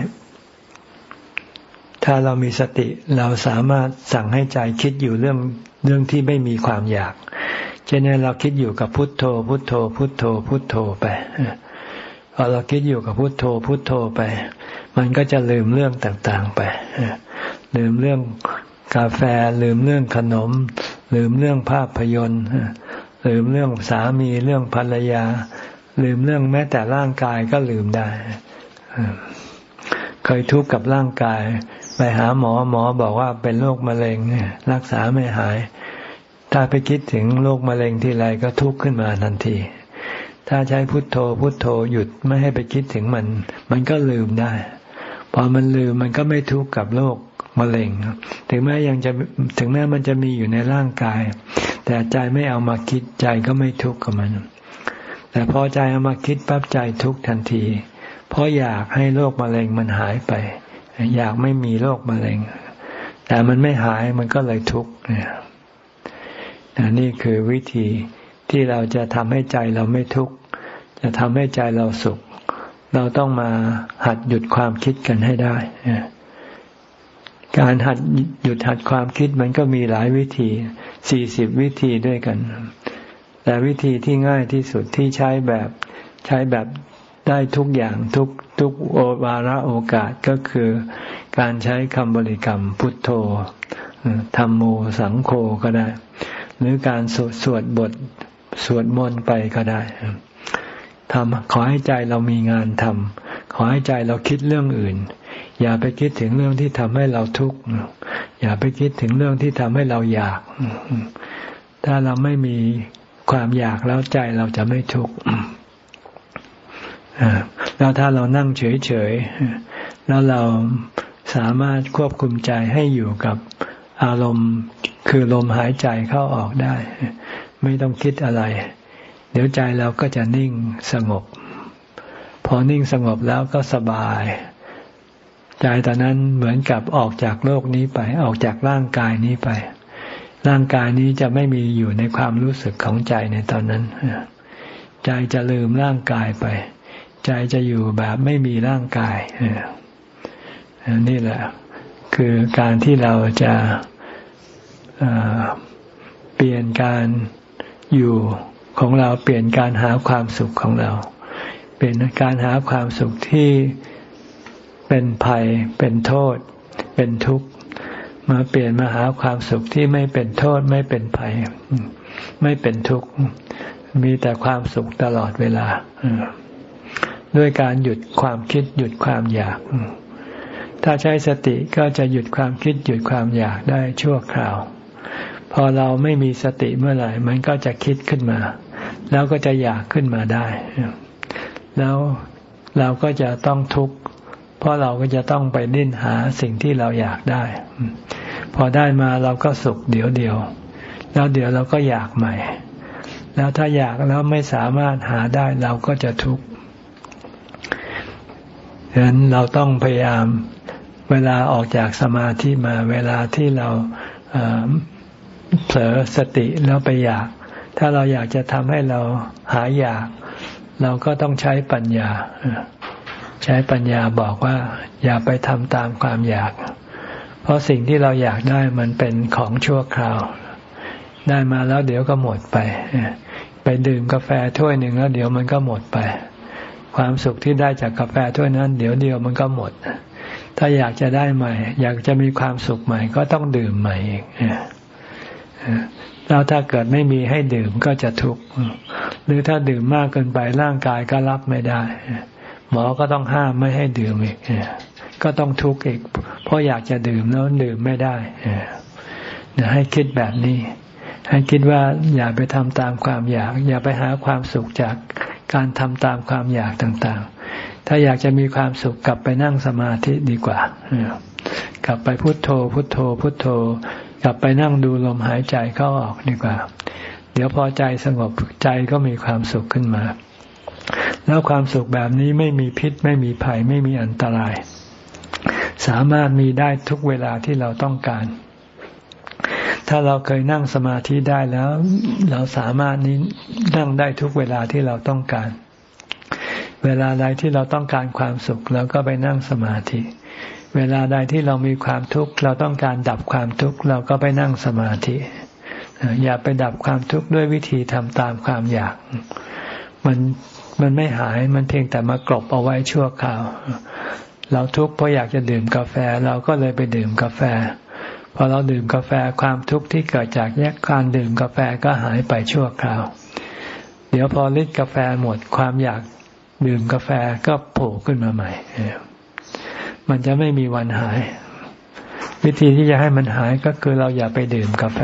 ถ้าเรามีสติเราสามารถสั่งให้ใจคิดอยู่เรื่องเรื่องที่ไม่มีความอยาก เช่นเราคิดอยู่กับพุทโธ พุทโธ พุทโธ พุทโธไปพอเราคิดอยู่กับพุทโธ พุทโธไป มันก็จะลืมเรื่องต่างๆไปลืมเรื่องกาแฟ ลืมเรื่องขนม ลืมเรื่องภาพยนตร์ลืมเรื่องสามีเรื่องภรรยา ลืมเรื่องแม้แต่ร่างกายก็ลืมได้เคยทุกข์กับร่างกาย ไปหาหมอหมอบอกว่าเป็นโรคมะเร็งรักษาไม่หาย ถ้าไปคิดถึงโรคมะเร็งทีไรก็ทุกข์ขึ้นมาทันที ถ้าใช้พุทโธพุทโธหยุดไม่ให้ไปคิดถึงมัน มันก็ลืมได้ พอมันลืมมันก็ไม่ทุกข์กับโรคมะเร็ง ถึงแม้ยังจะถึงแม้มันจะมีอยู่ในร่างกาย แต่ใจไม่เอามาคิดใจก็ไม่ทุกข์กับมัน แต่พอใจเอามาคิดปั๊บใจทุกข์ทันที เพราะอยากให้โรคมะเร็งมันหายไป อยากไม่มีโรคมะเร็ง แต่มันไม่หายมันก็เลยทุกข์เนี่ย นี่คือวิธีที่เราจะทำให้ใจเราไม่ทุกข์จะทำให้ใจเราสุข เราต้องมาหัดหยุดความคิดกันให้ได้การหัดหยุดหัดความคิดมันก็มีหลายวิธีสี่สิบวิธีด้วยกัน แต่วิธีที่ง่ายที่สุดที่ใช้แบบใช้แบบได้ทุกอย่างทุกทุกโอวาระโอกาสก็คือ การใช้คำบริกรรมพุทโธธรรมโมสังโฆก็ได้ หรือการสวดสวดบทสวดมนต์ไปก็ได้ทำขอให้ใจเรามีงานทำขอให้ใจเราคิดเรื่องอื่น อย่าไปคิดถึงเรื่องที่ทำให้เราทุกข์อย่าไปคิดถึงเรื่องที่ทำให้เราอยาก ถ้าเราไม่มีความอยากแล้วใจเราจะไม่ทุกข์แล้วถ้าเรานั่งเฉยๆแล้วเราสามารถควบคุมใจให้อยู่กับอารมณ์ คือลมหายใจเข้าออกได้ ไม่ต้องคิดอะไร เดี๋ยวใจเราก็จะนิ่งสงบ พอนิ่งสงบแล้วก็สบาย ใจตอนนั้นเหมือนกับออกจากโลกนี้ไป ออกจากร่างกายนี้ไป ร่างกายนี้จะไม่มีอยู่ในความรู้สึกของใจในตอนนั้น ใจจะลืมร่างกายไป ใจจะอยู่แบบไม่มีร่างกายนี่แหละ คือการที่เราจะ เปลี่ยนการอยู่ของเราเปลี่ยนการหาความสุขของเรา เปลี่ยนการหาความสุขที่เป็นภัย เป็นโทษ เป็นทุกข์ มาเปลี่ยนมาหาความสุขที่ไม่เป็นโทษไม่เป็นภัย ไม่เป็นทุกข์ มีแต่ความสุขตลอดเวลาด้วยการหยุดความคิดหยุดความอยาก ถ้าใช้สติก็จะหยุดความคิดหยุดความอยากได้ชั่วคราว พอเราไม่มีสติเมื่อไหร่ มันก็จะคิดขึ้นมา แล้วก็จะอยากขึ้นมาได้ แล้วเราก็จะต้องทุกข์เพราะเราก็จะต้องไปดิ้นหาสิ่งที่เราอยากได้ พอได้มาเราก็สุขเดี๋ยวเดียว แล้วเดี๋ยวเราก็อยากใหม่ แล้วถ้าอยากแล้วไม่สามารถหาได้เราก็จะทุกข์ฉะนั้นเราต้องพยายามเวลาออกจากสมาธิมาเวลาที่เรา เผลอสติแล้วไปอยาก ถ้าเราอยากจะทำให้เราหายอยาก เราก็ต้องใช้ปัญญา ใช้ปัญญาบอกว่า อย่าไปทำตามความอยาก เพราะสิ่งที่เราอยากได้มันเป็นของชั่วคราว ได้มาแล้วเดี๋ยวก็หมดไป ไปดื่มกาแฟถ้วยหนึ่งแล้วเดี๋ยวมันก็หมดไป ความสุขที่ได้จากกาแฟถ้วยนั้น เดี๋ยวเดียวมันก็หมด ถ้าอยากจะได้ใหม่ อยากจะมีความสุขใหม่ ก็ต้องดื่มใหม่เองแล้วถ้าเกิดไม่มีให้ดื่มก็จะทุกข์หรือถ้าดื่มมากเกินไปร่างกายก็รับไม่ได้ หมอก็ต้องห้ามไม่ให้ดื่มอีกก็ต้องทุกข์อีก เพราะอยากจะดื่มแล้วดื่มไม่ได้ให้คิดแบบนี้ ให้คิดว่าอย่าไปทำตามความอยาก อย่าไปหาความสุขจากการทำตามความอยากต่างๆ ถ้าอยากจะมีความสุขกลับไปนั่งสมาธิดีกว่า กลับไปพุโทโธ พุโทโธ พุโทโธ กลับไปนั่งดูลมหายใจเข้าออกดีกว่า เดี๋ยวพอใจสงบใจก็มีความสุขขึ้นมา แล้วความสุขแบบนี้ไม่มีพิษไม่มีภัยไม่มีอันตราย สามารถมีได้ทุกเวลาที่เราต้องการถ้าเราเคยนั่งสมาธิได้แล้ว เราสามารถนี้นั่งได้ทุกเวลาที่เราต้องการ เวลาใดที่เราต้องการความสุขเราก็ไปนั่งสมาธิ เวลาใดที่เรามีความทุกข์เราต้องการดับความทุกข์เราก็ไปนั่งสมาธิ อย่าไปดับความทุกข์ด้วยวิธีทำตามความอยาก มันมันไม่หายมันเพียงแต่มากรบเอาไว้ชั่วคราว เราทุกข์เพราะอยากจะดื่มกาแฟเราก็เลยไปดื่มกาแฟพอเราดื่มกาแฟความทุกข์ที่เกิดจากแยกการดื่มกาแฟก็หายไปชั่วคราว เดี๋ยวพอลิดกาแฟหมดความอยาก ดื่มกาแฟก็โผล่ขึ้นมาใหม่ มันจะไม่มีวันหาย วิธีที่จะให้มันหายก็คือเราอย่าไปดื่มกาแฟ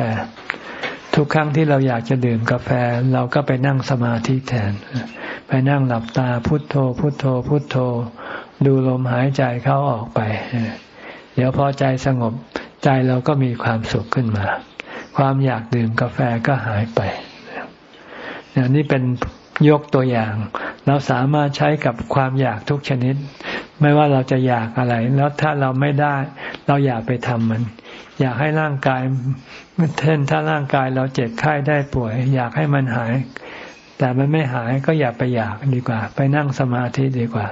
ทุกครั้งที่เราอยากจะดื่มกาแฟ เราก็ไปนั่งสมาธิแทน ไปนั่งหลับตาพุทโธ พุทโธ พุทโธ ดูลมหายใจเข้าออกไป เดี๋ยวพอใจสงบใจเราก็มีความสุขขึ้นมา ความอยากดื่มกาแฟก็หายไปนี่เป็น ยกตัวอย่าง เราสามารถใช้กับความอยากทุกชนิด ไม่ว่าเราจะอยากอะไร แล้วถ้าเราไม่ได้ เราอยากไปทำมัน อยากให้ร่างกายเช่นถ้าร่างกายเราเจ็บไข้ได้ป่วย อยากให้มันหาย แต่มันไม่หายก็อย่าไปอยากดีกว่า ไปนั่งสมาธิดีกว่า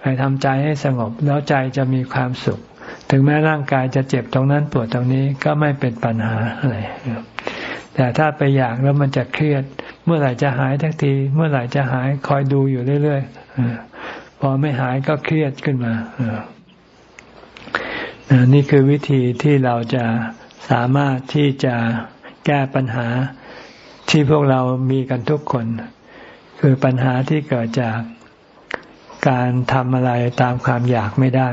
ไปทำใจให้สงบแล้วใจจะมีความสุข ถึงแม้ร่างกายจะเจ็บตรงนั้นปวดตรงนี้ก็ไม่เป็นปัญหาอะไรแต่ถ้าไปอยากแล้วมันจะเครียด มื่อไหร่จะหายทักที เมื่อไหร่จะหายคอยดูอยู่เรื่อยๆพอไม่หายก็เครียดขึ้นมานี่คือวิธีที่เราจะสามารถที่จะแก้ปัญหาที่พวกเรามีกันทุกคน คือปัญหาที่เกิดจากการทำอะไรตามความอยากไม่ได้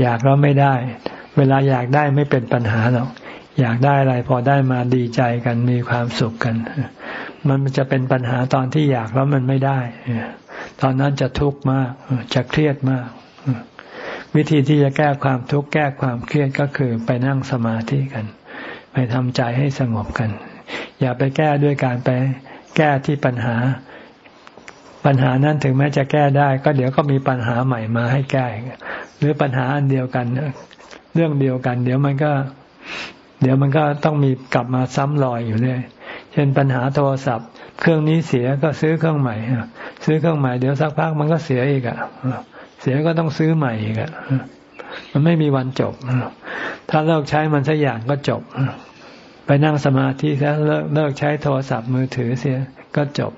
อยากแล้วไม่ได้ เวลาอยากได้ไม่เป็นปัญหาหรอก อยากได้อะไรพอได้มาดีใจกันมีความสุขกัน มันจะเป็นปัญหาตอนที่อยากแล้วมันไม่ได้ตอนนั้นจะทุกข์มากจะเครียดมาก วิธีที่จะแก้ความทุกข์แก้ความเครียดก็คือไปนั่งสมาธิกัน ไปทำใจให้สงบกัน อย่าไปแก้ด้วยการไปแก้ที่ปัญหา ปัญหานั้นถึงแม้จะแก้ได้ ก็เดี๋ยวก็มีปัญหาใหม่มาให้แก้หรือปัญหาอันเดียวกัน เรื่องเดียวกัน เดี๋ยวมันก็ เดี๋ยวมันก็ต้องมีกลับมาซ้ำรอยอยู่เรื่อย เช่นปัญหาโทรศัพท์ เครื่องนี้เสียก็ซื้อเครื่องใหม่ซื้อเครื่องใหม่เดี๋ยวสักพักมันก็เสียอีกอะ่ะเสียก็ต้องซื้อใหม่อีกอะ่ะมันไม่มีวันจบ ถ้าเลิกใช้มันสักอย่างก็จบ ไปนั่งสมาธิแล้วเลิกเลิกใช้โทรศัพท์มือถือเสียก็จบ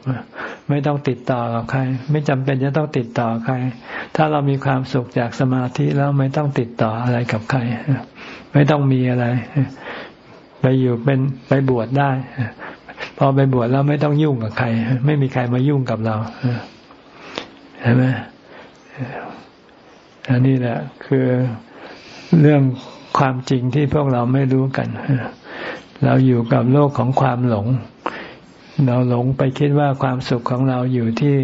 ไม่ต้องติดต่อกับใคร ไม่จำเป็นจะต้องติดต่อใคร ถ้าเรามีความสุขจากสมาธิแล้วไม่ต้องติดต่ออะไรกับใคร ไม่ต้องมีอะไร ไปอยู่เป็นไปบวชได้ พอไปบวชแล้วไม่ต้องยุ่งกับใคร ไม่มีใครมายุ่งกับเราเห็นไหมอันนี้แหละ คือเรื่องความจริงที่พวกเราไม่รู้กัน เราอยู่กับโลกของความหลง เราหลงไปคิดว่าความสุขของเราอยู่ที่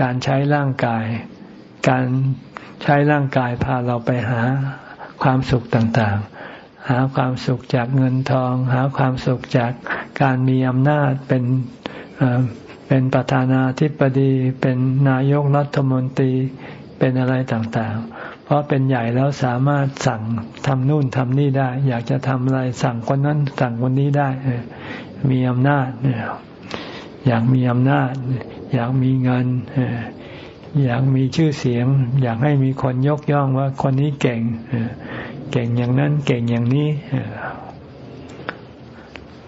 การใช้ร่างกาย การใช้ร่างกายพาเราไปหาความสุขต่างๆ หาความสุขจากเงินทอง หาความสุขจากการมีอำนาจเป็นเป็นประธานาธิบดีเป็นนายกรัฐมนตรีเป็นอะไรต่างๆ เพราะเป็นใหญ่แล้วสามารถสั่งทำนู่นทำนี่ได้ อยากจะทำอะไรสั่งคนนั้นสั่งคนนี้ได้มีอำนาจอยากมีอำนาจ อยากมีเงินอยากมีชื่อเสียง อยากให้มีคนยกย่องว่าคนนี้เก่ง เก่งอย่างนั้นเก่งอย่างนี้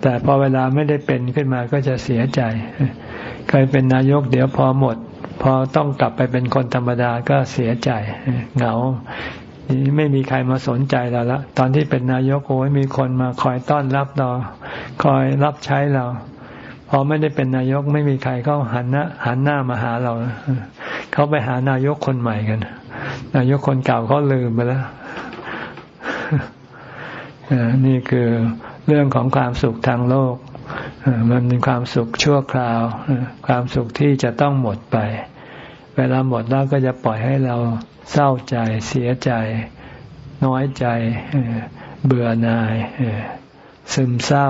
แต่พอเวลาไม่ได้เป็นขึ้นมาก็จะเสียใจ เคยเป็นนายกเดี๋ยวพอหมด พอต้องกลับไปเป็นคนธรรมดาก็เสียใจเหงาไม่มีใครมาสนใจเราละ ตอนที่เป็นนายกโอ้ยมีคนมาคอยต้อนรับเรา คอยรับใช้เรา พอไม่ได้เป็นนายกไม่มีใครเขาหันหน้าหันหน้ามาหาเรา เขาไปหานายกคนใหม่กัน นายกคนเก่าเขาลืมไปแล้ว นี่คือเรื่องของความสุขทางโลก มันเป็นความสุขชั่วคราว ความสุขที่จะต้องหมดไป เวลาหมดแล้วก็จะปล่อยให้เราเศร้าใจ เสียใจ น้อยใจ เบื่อหน่าย ซึมเศร้า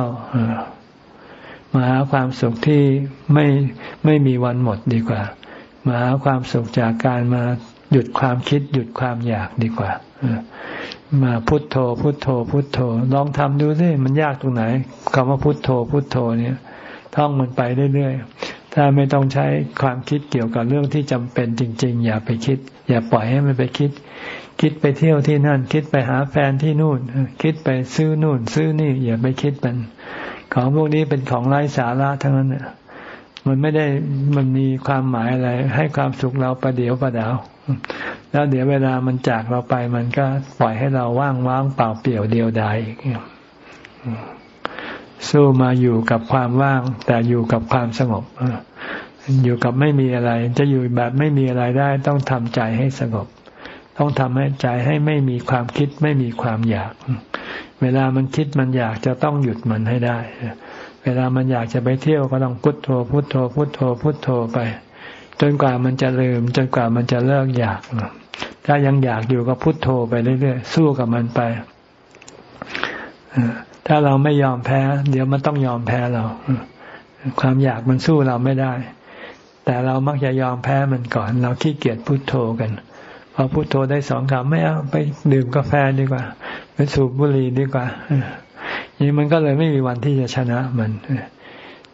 มาหาความสุขที่ไม่ไม่มีวันหมดดีกว่า มาหาความสุขจากการมาหยุดความคิดหยุดความอยากดีกว่า มาพุทโธ พุทโธ พุทโธ ลองทำดูสิมันยากตรงไหนคำว่าพุทโธ พุทโธเนี่ย ท่องมันไปเรื่อยๆ ถ้าไม่ต้องใช้ความคิดเกี่ยวกับเรื่องที่จำเป็นจริง ๆ อย่าไปคิด อย่าปล่อยให้มันไปคิด คิดไปเที่ยวที่นั่น คิดไปหาแฟนที่นู่น คิดไปซื้อนู่น ซื้อนี่ อย่าไปคิดมัน ของพวกนี้เป็นของไร้สาระทั้งนั้นเนี่ยมันไม่ได้มันมีความหมายอะไร ให้ความสุขเราประเดียวประดาว แล้วเดี๋ยวเวลามันจากเราไป มันก็ปล่อยให้เราว่างว่างเปล่าเปลี่ยวเดียวดายอีกสู้มาอยู่กับความว่าง แต่อยู่กับความสงบอยู่กับไม่มีอะไร จะอยู่แบบไม่มีอะไรได้ ต้องทำใจให้สงบ ต้องทำให้ใจให้ไม่มีความคิดไม่มีความอยาก เวลามันคิดมันอยากจะต้องหยุดมันให้ได้ เวลามันอยากจะไปเที่ยวก็ต้องพุโทโธพุโทโธพุโทโธพุโทโธไป จนกว่ามันจะลืม จนกว่ามันจะเลิกอยาก ถ้ายังอยากอยู่ก็พุโทโธไปเรื่อยๆสู้กับมันไปถ้าเราไม่ยอมแพ้ เดี๋ยวมันต้องยอมแพ้เราความอยากมันสู้เราไม่ได้ แต่เรามักจะยอมแพ้มันก่อน เราขี้เกียจพุโทโธกันพอพุโทโธได้สองคำไม่เอาไปดื่มกาแฟดีกว่า ไปสูบบุหรี่ดีกว่านี่มันก็เลยไม่มีวันที่จะชนะมัน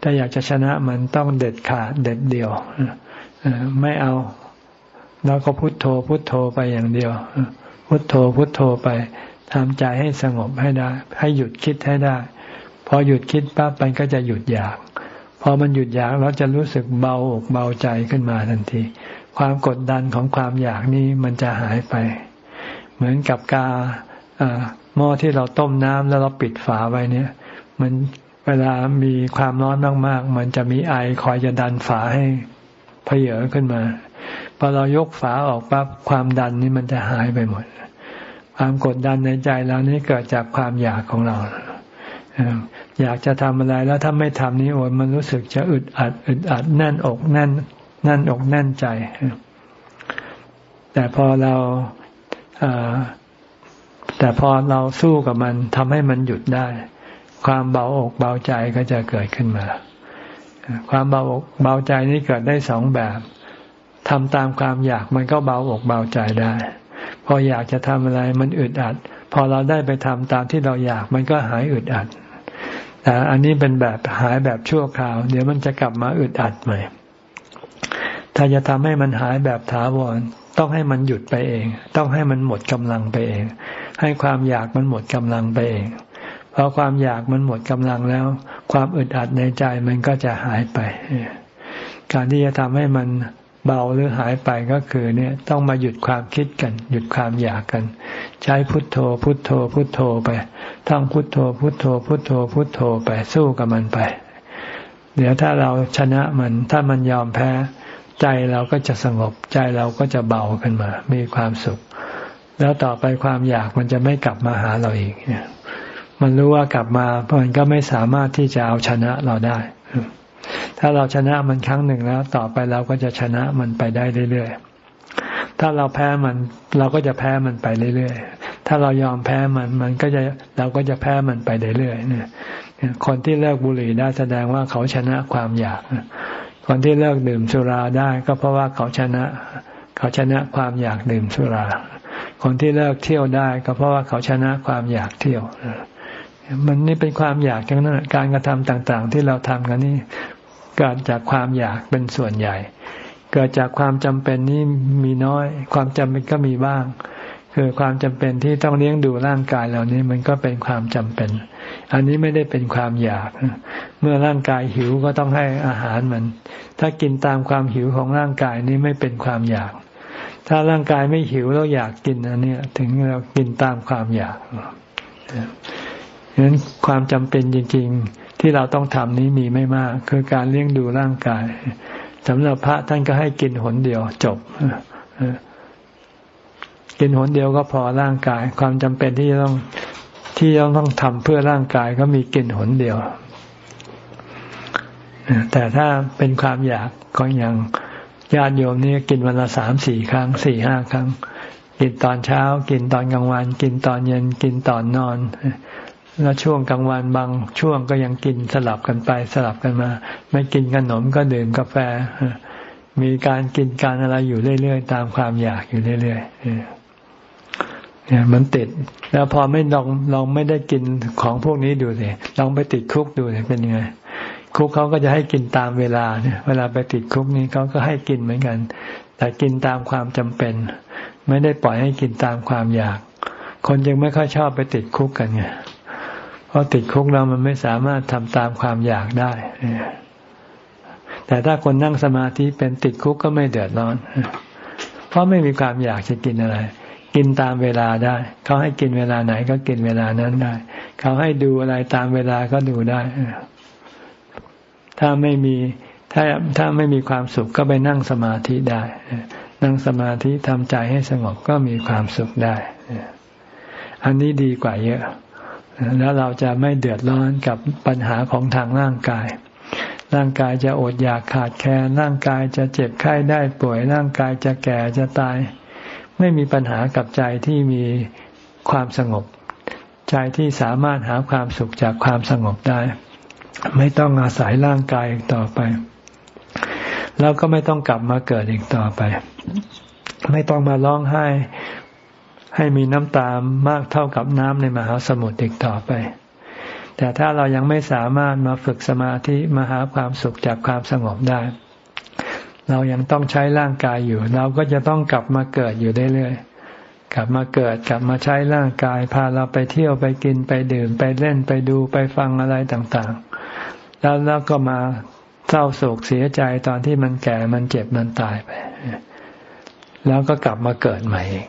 ถ้าอยากจะชนะมันต้องเด็ดขาดเด็ดเดี่ยว ไม่เอา แล้วก็พุโทโธ พุโทโธไปอย่างเดียว พุโทโธ พุโทโธไปทำใจให้สงบให้ได้ ให้หยุดคิดให้ได้ พอหยุดคิดปั๊บมันก็จะหยุดอยาก พอมันหยุดอยากเราจะรู้สึกเบาอกเบาใจขึ้นมาทันที ความกดดันของความอยากนี้มันจะหายไป เหมือนกับกาหม้อที่เราต้มน้ำแล้วเราปิดฝาไว้เนี่ย มันเวลามีความร้อนมาก ๆ มันจะมีไอคอยจะดันฝาให้ เพเยอขึ้นมาพอเรายกฝาออกปั๊บความดันนี้มันจะหายไปหมด ความกดดันในใจเรานี้เกิดจากความอยากของเราอยากจะทำอะไรแล้วถ้าไม่ทำนี้โอ้มันรู้สึกจะอึดอัดอึดอัดแน่นอกแน่นแน่นอกแน่นใจ แต่พอเราแต่พอเราสู้กับมันทำให้มันหยุดได้ ความเบาอกเบาใจก็จะเกิดขึ้นมา ความเบาอกเบาใจนี้เกิดได้สองแบบทำตามความอยากมันก็เบาอกเบาใจได้ พออยากจะทำอะไรมันอึดอัด พอเราได้ไปทำตามที่เราอยากมันก็หายอึดอัดแต่อันนี้เป็นแบบหายแบบชั่วคราว เดี๋ยวมันจะกลับมาอึดอัดใหม่ ถ้าจะทำให้มันหายแบบถาวรต้องให้มันหยุดไปเอง ต้องให้มันหมดกำลังไปเอง ให้ความอยากมันหมดกำลังไปเองพอความอยากมันหมดกำลังแล้ว ความอึดอัดในใจมันก็จะหายไป การที่จะทำให้มันเบาหรือหายไปก็คือเนี่ยต้องมาหยุดความคิดกัน หยุดความอยากกัน ใช้พุทโธ พุทโธ พุทโธไปท่องพุทโธ พุทโธ พุทโธ พุทโธไปสู้กับมันไป เดี๋ยวถ้าเราชนะมันถ้ามันยอมแพ้ ใจเราก็จะสงบใจเราก็จะเบาขึ้นมา มีความสุข แล้วต่อไปความอยากมันจะไม่กลับมาหาเราอีกเนี่ย มันรู้ว่ากลับมามันก็ไม่สามารถที่จะเอาชนะเราได้ ถ้าเราชนะมันครั้งหนึ่งแล้ว ต่อไปเราก็จะชนะมันไปได้เรื่อยๆ ถ้าเราแพ้มันเราก็จะแพ้มันไปเรื่อยๆ ถ้าเรายอมแพ้มันมันก็จะเราก็จะแพ้มันไปเรื่อยๆเนี่ยคนที่เลิกบุหรี่ได้แสดงว่าเขาชนะความอยาก คนที่เลิกดื่มสุราได้ก็เพราะว่าเขาชนะ เขาชนะความอยากดื่มสุรา คนที่เลิกเที่ยวได้ก็เพราะว่าเขาชนะความอยากเที่ยว มันนี่เป็นความอยากอย่างนั้นการกระทำต่าง ๆ ที่เราทำกันนี่เกิดจากความอยากเป็นส่วนใหญ่ เกิดจากความจำเป็นนี่มีน้อย ความจำเป็นก็มีบ้าง คือความจำเป็นที่ต้องเลี้ยงดูร่างกายเหล่านี้มันก็เป็นความจำเป็น อันนี้ไม่ได้เป็นความอยาก เมื่อร่างกายหิวก็ต้องให้อาหารมัน ถ้ากินตามความหิวของร่างกายนี้ไม่เป็นความอยาก ถ้าร่างกายไม่หิวแล้วอยากกินอันนี้ถึงเรากินตามความอยาก ฉะนั้นความจำเป็นจริง ๆ ที่เราต้องทำนี้มีไม่มาก คือการเลี้ยงดูร่างกายสำหรับพระท่านก็ให้กินหนเดียวจบกินหนเดียวก็พอร่างกาย ความจำเป็นที่จะต้องที่ต้องต้องทำเพื่อร่างกายก็มีกินหนเดียวแต่ถ้าเป็นความอยากก็ยังญาติโยมนี่กินวันละสามสี่ครั้งสี่ห้าครั้ง กินตอนเช้า กินตอนกลางวัน กินตอนเย็นกินตอนนอน แล้วช่วงกลางวันบางช่วงก็ยังกินสลับกันไปสลับกันมา ไม่กินขนมก็ดื่มกาแฟ มีการกินการอะไรอยู่เรื่อยๆ ตามความอยากอยู่เรื่อยๆเนี่ยมันติด แล้วพอไม่ลองลองไม่ได้กินของพวกนี้ดูสิลองไปติดคุกดูสิเป็นยังไงคุกเขาก็จะให้กินตามเวลาเนี่ย เวลาไปติดคุกนี้เขาก็ให้กินเหมือนกัน แต่กินตามความจำเป็น ไม่ได้ปล่อยให้กินตามความอยาก คนยังไม่ค่อยชอบไปติดคุกกันไง เพราะติดคุกเรามันไม่สามารถทำตามความอยากได้แต่ถ้าคนนั่งสมาธิเป็นติดคุกก็ไม่เดือดร้อน เพราะไม่มีความอยากจะกินอะไร กินตามเวลาได้ เขาให้กินเวลาไหนก็กินเวลานั้นได้ เขาให้ดูอะไรตามเวลาก็ดูได้ ถ้าไม่มีถ้าถ้าไม่มีความสุขก็ไปนั่งสมาธิได้ นั่งสมาธิทำใจให้สงบก็มีความสุขได้ อันนี้ดีกว่าเยอะ แล้วเราจะไม่เดือดร้อนกับปัญหาของทางร่างกาย ร่างกายจะอดอยากขาดแคลนร่างกายจะเจ็บไข้ได้ป่วย ร่างกายจะแก่จะตาย ไม่มีปัญหากับใจที่มีความสงบ ใจที่สามารถหาความสุขจากความสงบได้ ไม่ต้องอาศัยร่างกายอีกต่อไป แล้วก็ไม่ต้องกลับมาเกิดอีกต่อไป ไม่ต้องมาร้องไห้ ให้มีน้ำตามากเท่ากับน้ำในมหาสมุทรอีกต่อไป แต่ถ้าเรายังไม่สามารถมาฝึกสมาธิมาหาความสุขจากความสงบได้ เรายังต้องใช้ร่างกายอยู่ เราก็จะต้องกลับมาเกิดอยู่เรื่อยๆกลับมาเกิดกลับมาใช้ร่างกาย พาเราไปเที่ยวไปกินไปดื่มไปเล่นไปดูไปฟังอะไรต่างๆ แล้วแล้วก็มาเศร้าโศกเสียใจตอนที่มันแก่มันเจ็บมันตายไป แล้วก็กลับมาเกิดใหม่อีก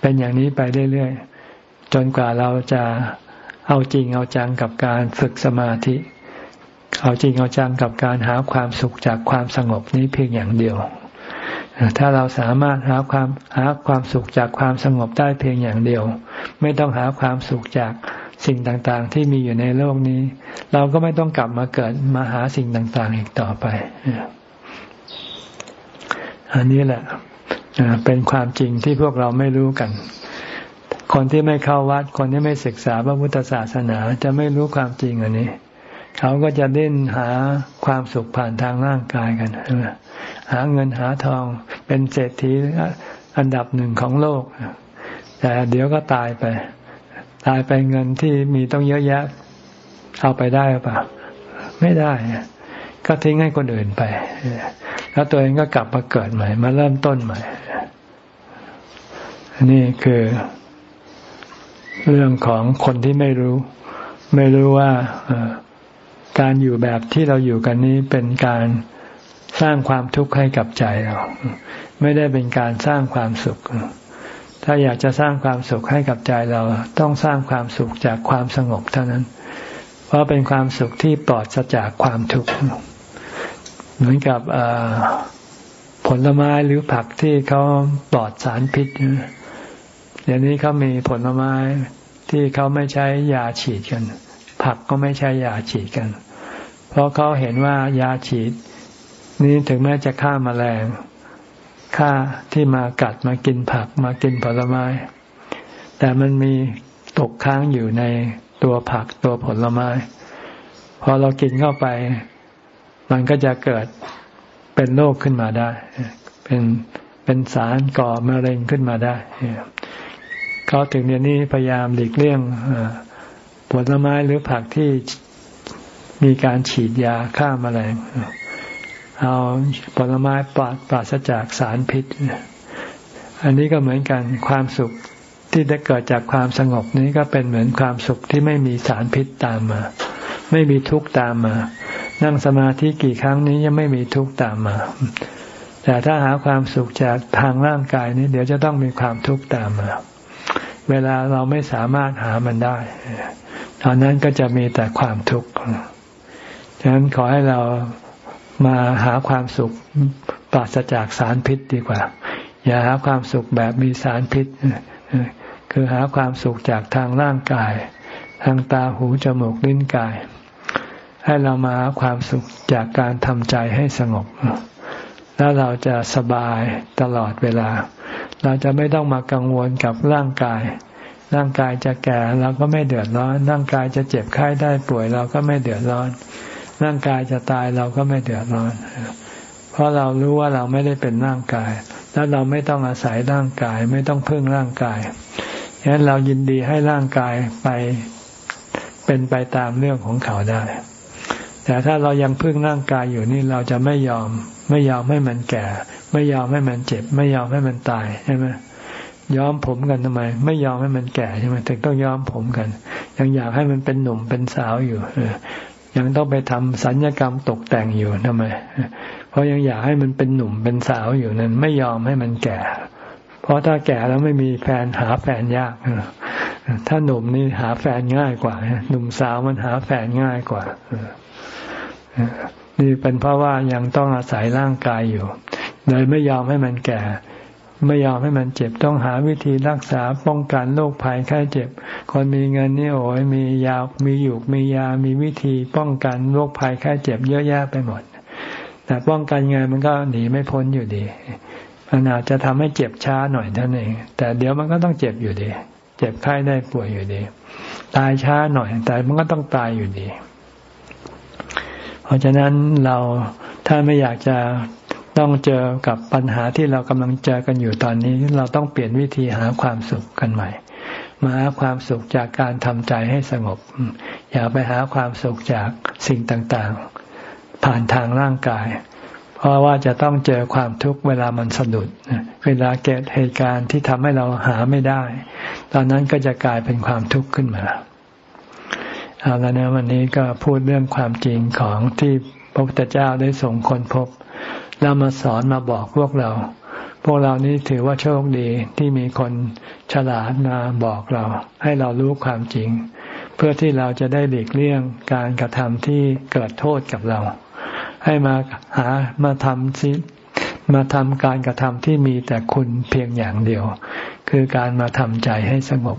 เป็นอย่างนี้ไปเรื่อยๆจนกว่าเราจะเอาจริงเอาจังกับการฝึกสมาธิ เอาจริงเอาจังกับการหาความสุขจากความสงบนี้เพียงอย่างเดียว ถ้าเราสามารถหาความหาความสุขจากความสงบได้เพียงอย่างเดียว ไม่ต้องหาความสุขจากสิ่งต่างๆ ที่มีอยู่ในโลกนี้ เราก็ไม่ต้องกลับมาเกิดมาหาสิ่งต่างๆ อีกต่อไป อันนี้แหละ เป็นความจริงที่พวกเราไม่รู้กัน คนที่ไม่เข้าวัด คนที่ไม่ศึกษาพระพุทธศาสนาจะไม่รู้ความจริงอันนี้ เขาก็จะดิ้นหาความสุขผ่านทางร่างกายกันหาเงินหาทองเป็นเศรษฐีอันดับหนึ่งของโลก แต่เดี๋ยวก็ตายไป ตายไปเงินที่มีต้องเยอะแยะ เอาไปได้หรือเปล่า ไม่ได้ ก็ทิ้งให้คนอื่นไป แล้วตัวเองก็กลับมาเกิดใหม่ มาเริ่มต้นใหม่ นี่คือเรื่องของคนที่ไม่รู้ ไม่รู้ว่าการอยู่แบบที่เราอยู่กันนี้เป็นการสร้างความทุกข์ให้กับใจเรา ไม่ได้เป็นการสร้างความสุข ถ้าอยากจะสร้างความสุขให้กับใจเรา ต้องสร้างความสุขจากความสงบเท่านั้น เพราะเป็นความสุขที่ปลอดจากความทุกข์ เหมือนกับผลไม้หรือผักที่เขาปลอดสารพิษเดี๋ยวนี้เขามีผลไม้ที่เขาไม่ใช้ยาฉีดกัน ผักก็ไม่ใช้ยาฉีดกัน เพราะเขาเห็นว่ายาฉีด นี้ถึงแม้จะฆ่ามาแมลงฆ่าที่มากัดมากินผักมากินผลไม้ แต่มันมีตกค้างอยู่ในตัวผักตัวผลไม้ พอเรากินเข้าไป มันก็จะเกิดเป็นโรคขึ้นมาได้ เป็นเป็นสารก่อมะเร็งขึ้นมาได้เขาถึงเดี๋ยวนี้พยายามหลีกเลี่ยงผลไม้หรือผักที่มีการฉีดยาฆ่ามาแมลง เอาผลไม้ปราปราศจากสารพิษ อันนี้ก็เหมือนกันความสุขที่ได้เกิดจากความสงบนี้ก็เป็นเหมือนความสุขที่ไม่มีสารพิษตามมา ไม่มีทุกข์ตามมา นั่งสมาธิกี่ครั้งนี้ยังไม่มีทุกข์ตามมา แต่ถ้าหาความสุขจากทางร่างกายนี้ เดี๋ยวจะต้องมีความทุกข์ตามมา เวลาเราไม่สามารถหามันได้ ตอนนั้นก็จะมีแต่ความทุกข์ฉะนั้นขอให้เรามาหาความสุขปราศจากสารพิษดีกว่า อย่าหาความสุขแบบมีสารพิษ คือหาความสุขจากทางร่างกาย ทางตาหูจมูกลิ้นกาย ให้เรามาหาความสุขจากการทำใจให้สงบ แล้วเราจะสบายตลอดเวลา เราจะไม่ต้องมากังวลกับร่างกาย ร่างกายจะแก่เราก็ไม่เดือดร้อน ร่างกายจะเจ็บไข้ได้ป่วยเราก็ไม่เดือดร้อน ร่างกายจะตายเราก็ไม่เดือดร้อน เพราะเรารู้ว่าเราไม่ได้เป็นร่างกาย แล้วเราไม่ต้องอาศัยร่างกาย ไม่ต้องพึ่งร่างกายฉะนั้นเรายินดีให้ร่างกายไปเป็นไปตามเรื่องของเขาได้ แต่ถ้าเรายังพึ่งร่างกายอยู่นี่เราจะไม่ยอม ไม่ยอมให้มันแก่ ไม่ยอมให้มันเจ็บ ไม่ยอมให้มันตายใช่ไหมย้อมผมกันทำไม ไม่ยอมให้มันแก่ใช่ไหมถึงต้องย้อมผมกัน ยังอยากให้มันเป็นหนุ่มเป็นสาวอยู่เอยังต้องไปทำสัญญกรรมตกแต่งอยู่ทำไม เพราะยังอยากให้มันเป็นหนุ่มเป็นสาวอยู่นั้น ไม่ยอมให้มันแก่ เพราะถ้าแก่แล้วไม่มีแฟนหาแฟนยากถ้าหนุ่มนี่หาแฟนง่ายกว่าหนุ่มสาวมันหาแฟนง่ายกว่า นี่เป็นเพราะว่ายังต้องอาศัยร่างกายอยู่ เลยไม่ยอมให้มันแก่ ไม่ยอมให้มันเจ็บต้องหาวิธีรักษาป้องกันโรคภัยไข้เจ็บ คนมีเงินนี่โอ้ยมียา มีอยู่มียา มีวิธีป้องกันโรคภัยไข้เจ็บเยอะแยะไปหมด แต่ป้องกันไงมันก็หนีไม่พ้นอยู่ดีมันอาจจะทำให้เจ็บช้าหน่อยเท่านั้นเองแต่เดี๋ยวมันก็ต้องเจ็บอยู่ดี เจ็บไข้ได้ป่วยอยู่ดี ตายช้าหน่อยแต่มันก็ต้องตายอยู่ดี ราะฉะนั้นเราถ้าไม่อยากจะต้องเจอกับปัญหาที่เรากำลังเจอกันอยู่ตอนนี้ เราต้องเปลี่ยนวิธีหาความสุขกันใหม่ มาหาความสุขจากการทำใจให้สงบ อย่าไปหาความสุขจากสิ่งต่างๆ ผ่านทางร่างกาย เพราะว่าจะต้องเจอความทุกข์เวลามันสะดุด เวลาเกิดเหตุการณ์ที่ทำให้เราหาไม่ได้ ตอนนั้นก็จะกลายเป็นความทุกข์ขึ้นมา เอาแล้วนะวันนี้ก็พูดเรื่องความจริงของที่พระพุทธเจ้าได้ส่งคนพบ แล้วมาสอนมาบอกพวกเรา พวกเรานี้ถือว่าโชคดีที่มีคนฉลาดมาบอกเรา ให้เรารู้ความจริง เพื่อที่เราจะได้หลีกเลี่ยงการกระทำที่เกิดโทษกับเรา ให้มาหามาทำสิมาทำการกระทำที่มีแต่คุณเพียงอย่างเดียว คือการมาทำใจให้สงบ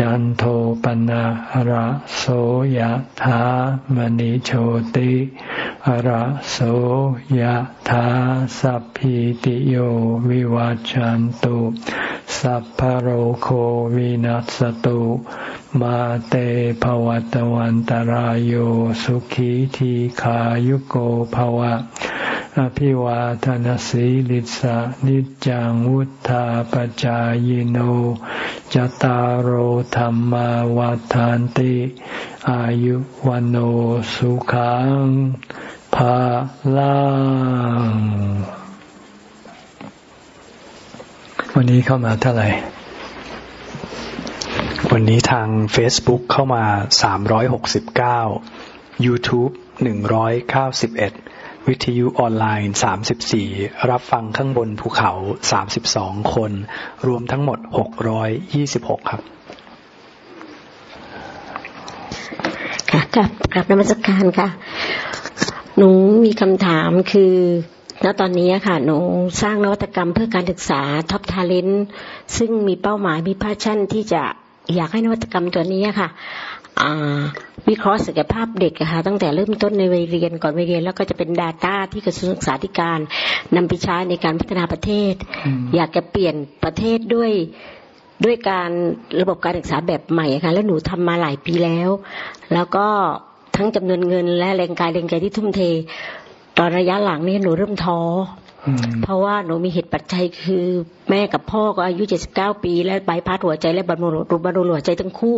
จันโทปนะระโสยธามณิโชติระโสยธาสัพพิติโยวิวัจจันตุสัพพโรโควินัสตุมาเตภวัตวันตารโยสุขีทีขายุโกภวะ อภิวาทนสีลิสานิจังวุธาปจายโนจตารโหธรรมวาทานติ อายุวันโอสุขังภาลังวันนี้เข้ามาเท่าไหร่ วันนี้ทาง Facebook เข้ามา 369 YouTube 191 วิทยุออนไลน์ 34 รับฟังข้างบนภูเขา 32 คน รวมทั้งหมด 626 ครับค่ะกราบกราบนมัสการค่ะ หนูมีคำถามคือ ณ ตอนนี้ค่ะ หนูสร้างนวัตกรรมเพื่อการศึกษา Top Talent ซึ่งมีเป้าหมายมี passion ที่จะอยากให้นวัตกรรมตัวนี้ค่ะ วิเคราะห์ศักยภาพเด็กค่ะตั้งแต่เริ่มต้นในวัยเรียนก่อนวัยเรียน แล้วก็จะเป็น Data ที่กระทรวงศึกษาธิการนำไปใช้ในการพัฒนาประเทศ อยากจะเปลี่ยนประเทศด้วยด้วยการระบบการศึกษาแบบใหม่ค่ะแล้วหนูทำมาหลายปีแล้ว แล้วก็ทั้งจำนวนเงินและแรงกายแรงใจที่ทุ่มเท ตอนระยะหลังนี่หนูเริ่มท้อ เพราะว่าหนูมีเหตุปัจจัยคือแม่กับพ่อก็อายุเจ็ดสิบเก้าปี และใบพัดหัวใจและบรรลุบรรลุหัวใจทั้งคู่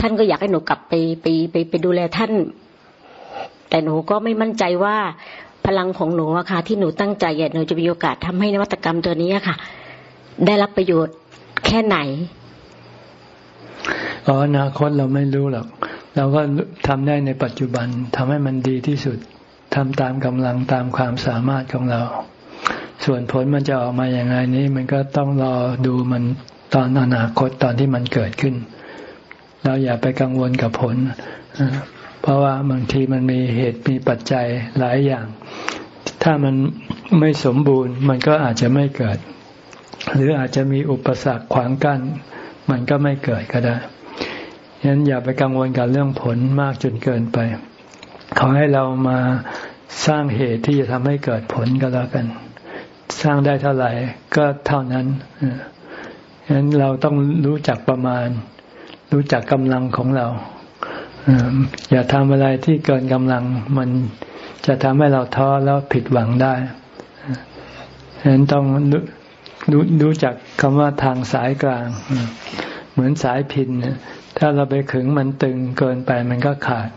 ท่านก็อยากให้หนูกลับไปไปไปไปดูแลท่าน แต่หนูก็ไม่มั่นใจว่าพลังของหนูอะค่ะที่หนูตั้งใจหนูจะมีโอกาสทำให้นวัตกรรมตัวนี้ค่ะ ได้รับประโยชน์แค่ไหนอ๋ออนาคตเราไม่รู้หรอกเราก็ทำได้ในปัจจุบันทำให้มันดีที่สุดทำตามกำลังตามความสามารถของเรา ส่วนผลมันจะออกมาอย่างไรนี้ มันก็ต้องรอดูมันตอนอนาคตตอนที่มันเกิดขึ้น เราอย่าไปกังวลกับผล เพราะว่าบางทีมันมีเหตุมีปัจจัยหลายอย่าง ถ้ามันไม่สมบูรณ์มันก็อาจจะไม่เกิด หรืออาจจะมีอุปสรรคขวางกัน้น มันก็ไม่เกิดก็ได้ฉะนั้นอย่าไปกังวลกับเรื่องผลมากจนเกินไป ขอให้เรามาสร้างเหตุที่จะทำให้เกิดผลก็แล้วกัน สร้างได้เท่าไหร่ก็เท่านั้นฉะนั้นเราต้องรู้จักประมาณ รู้จักกำลังของเราอย่าทำอะไรที่เกินกำลัง มันจะทำให้เราท้อแล้วผิดหวังได้ฉะนั้นต้องรู้รู้จักคำว่าทางสายกลาง เหมือนสายพินถ้าเราไปขึงมันตึงเกินไปมันก็ขาด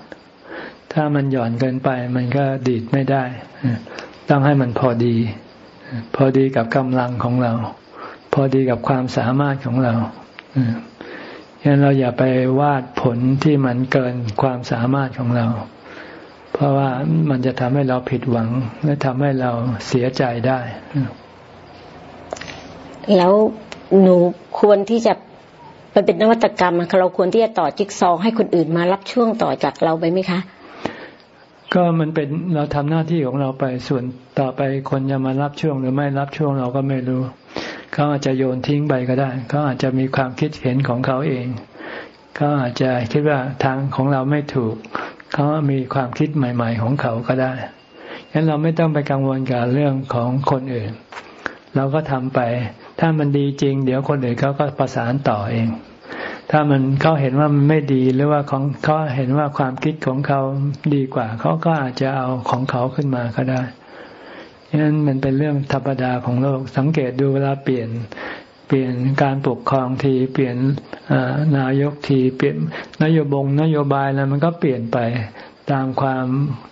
ถ้ามันหย่อนเกินไปมันก็ดีดไม่ได้ ต้องให้มันพอดี พอดีกับกำลังของเรา พอดีกับความสามารถของเราฉะนั้นเราอย่าไปวาดผลที่มันเกินความสามารถของเรา เพราะว่ามันจะทำให้เราผิดหวัง และทำให้เราเสียใจได้ แล้วหนูควรที่จะไปเป็นนวัตกรรมเราควรที่จะต่อจิ๊กซอให้คนอื่นมารับช่วงต่อจากเราไปไหมคะ ก็มันเป็นเราทำหน้าที่ของเราไปส่วน ต่อไปคนจะมารับช่วงหรือไม่รับช่วงเราก็ไม่รู้ เขาอาจจะโยนทิ้งไปก็ได้ เขาอาจจะมีความคิดเห็นของเขาเอง เขาอาจจะคิดว่าทางของเราไม่ถูก เขามีความคิดใหม่ ๆ ของเขาก็ได้ฉะนั้นเราไม่ต้องไปกังวลกับเรื่องของคนอื่น เราก็ทำไป ถ้ามันดีจริง เดี๋ยวคนอื่นเขาก็ประสานต่อเอง ถ้ามันเขาเห็นว่ามันไม่ดีหรือว่าของเขาเห็นว่าความคิดของเขาดีกว่า เขาก็อาจจะเอาของเขาขึ้นมาก็ได้ นั้นมันเป็นเรื่องธรรมดาของโลก สังเกตดูเวลาเปลี่ยนเปลี่ยนการปกครองทีเปลี่ยนนายกทีเปลี่ยนนโยบงนโยบายแล้วมันก็เปลี่ยนไปตามความ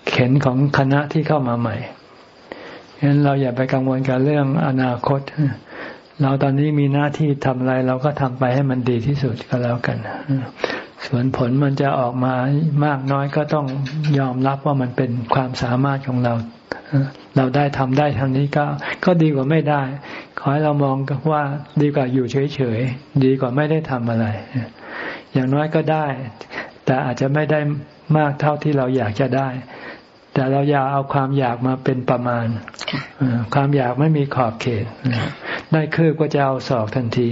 เข็นของคณะที่เข้ามาใหม่ฉะนั้นเราอย่าไปกังวลกับเรื่องอนาคต เราตอนนี้มีหน้าที่ทำอะไรเราก็ทำไปให้มันดีที่สุดก็แล้วกัน ส่วนผลมันจะออกมามากน้อยก็ต้องยอมรับว่ามันเป็นความสามารถของเรา เราได้ทำได้ทำนี้ก็ก็ดีกว่าไม่ได้ ขอให้เรามองว่าดีกว่าอยู่เฉยๆดีกว่าไม่ได้ทำอะไร อย่างน้อยก็ได้ แต่อาจจะไม่ได้มากเท่าที่เราอยากจะได้ แต่เราอย่าเอาความอยากมาเป็นประมาณความอยากไม่มีขอบเขตได้คืบก็จะเอาศอกทันที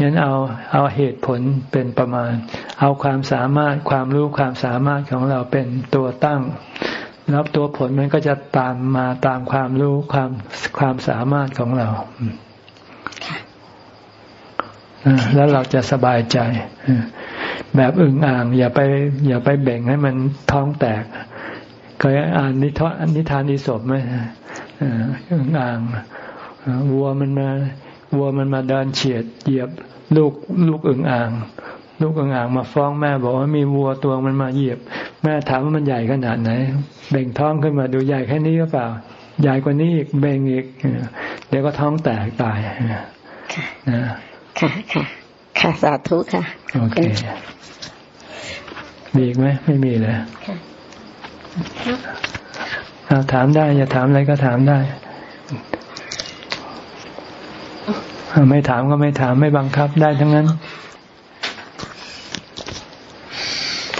ยันเอาเอาเหตุผลเป็นประมาณ เอาความสามารถความรู้ความสามารถของเราเป็นตัวตั้ง แล้วตัวผลมันก็จะตามมาตามความรู้ความความสามารถของเราแล้วเราจะสบายใจ แบบอึ่งอ่าง อย่าไป อย่าไปแบ่งให้มันท้องแตกเคยอ่านนิทานนิทานอิศบไหมอึ่งอ่างวัวมันมาวัวมันมาเดินเฉียดเหยียบลูกลูกอึ่งอ่าง ลูกอึ่งอ่างมาฟ้องแม่บอกว่ามีวัวตัวมันมาเหยียบ แม่ถามว่ามันใหญ่ขนาดไหนเบ่งท้องขึ้นมาดูใหญ่แค่นี้หรือเปล่า ใหญ่กว่านี้อีกเบ่งอีกเดี๋ยวก็ท้องแตกตายนะค่ะค่ะค่ะสาธุค่ะโอเคมีอีกไหมไม่มีเลยถามได้ อย่าถามอะไรก็ถามได้ไม่ถามก็ไม่ถามไม่บังคับได้ทั้งนั้น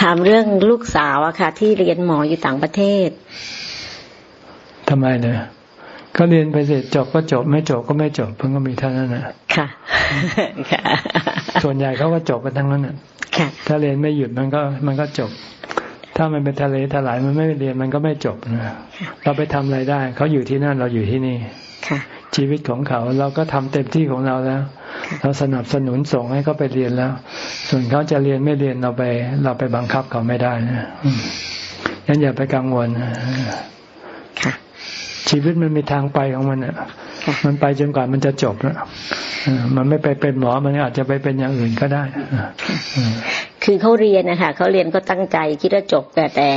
ถามเรื่องลูกสาวอะค่ะ ที่เรียนหมออยู่ต่างประเทศทำไมเนี่ยก็เรียนไปเสร็จจบก็จบ ไม่จบก็ไม่จบ เพิ่งก็มีเท่านั้นนะค่ะ ส่วนใหญ่เขาก็จบกันทั้งนั้นน่ะถ้าเรียนไม่หยุดมันก็มันก็จบ ถ้ามันเป็นทะเลทลายมันไม่เรียนมันก็ไม่จบนะเราไปทำอะไรได้ เขาอยู่ที่นั่นเราอยู่ที่นี่ ชีวิตของเขา เราก็ทำเต็มที่ของเราแล้ว เราสนับสนุนส่งให้เขาไปเรียนแล้ว ส่วนเขาจะเรียนไม่เรียนเราไป เราไปบังคับเขาไม่ได้นะงั้นอย่าไปกังวลชีวิตมันมีทางไปของมันอะ มันไปจนกว่ามันจะจบแล้วมันไม่ไปเป็นหมอ มันอาจจะไปเป็นอย่างอื่นก็ได้ คือเขาเรียนนะคะเขาเรียนก็ตั้งใจคิดว่าจบแต่แต่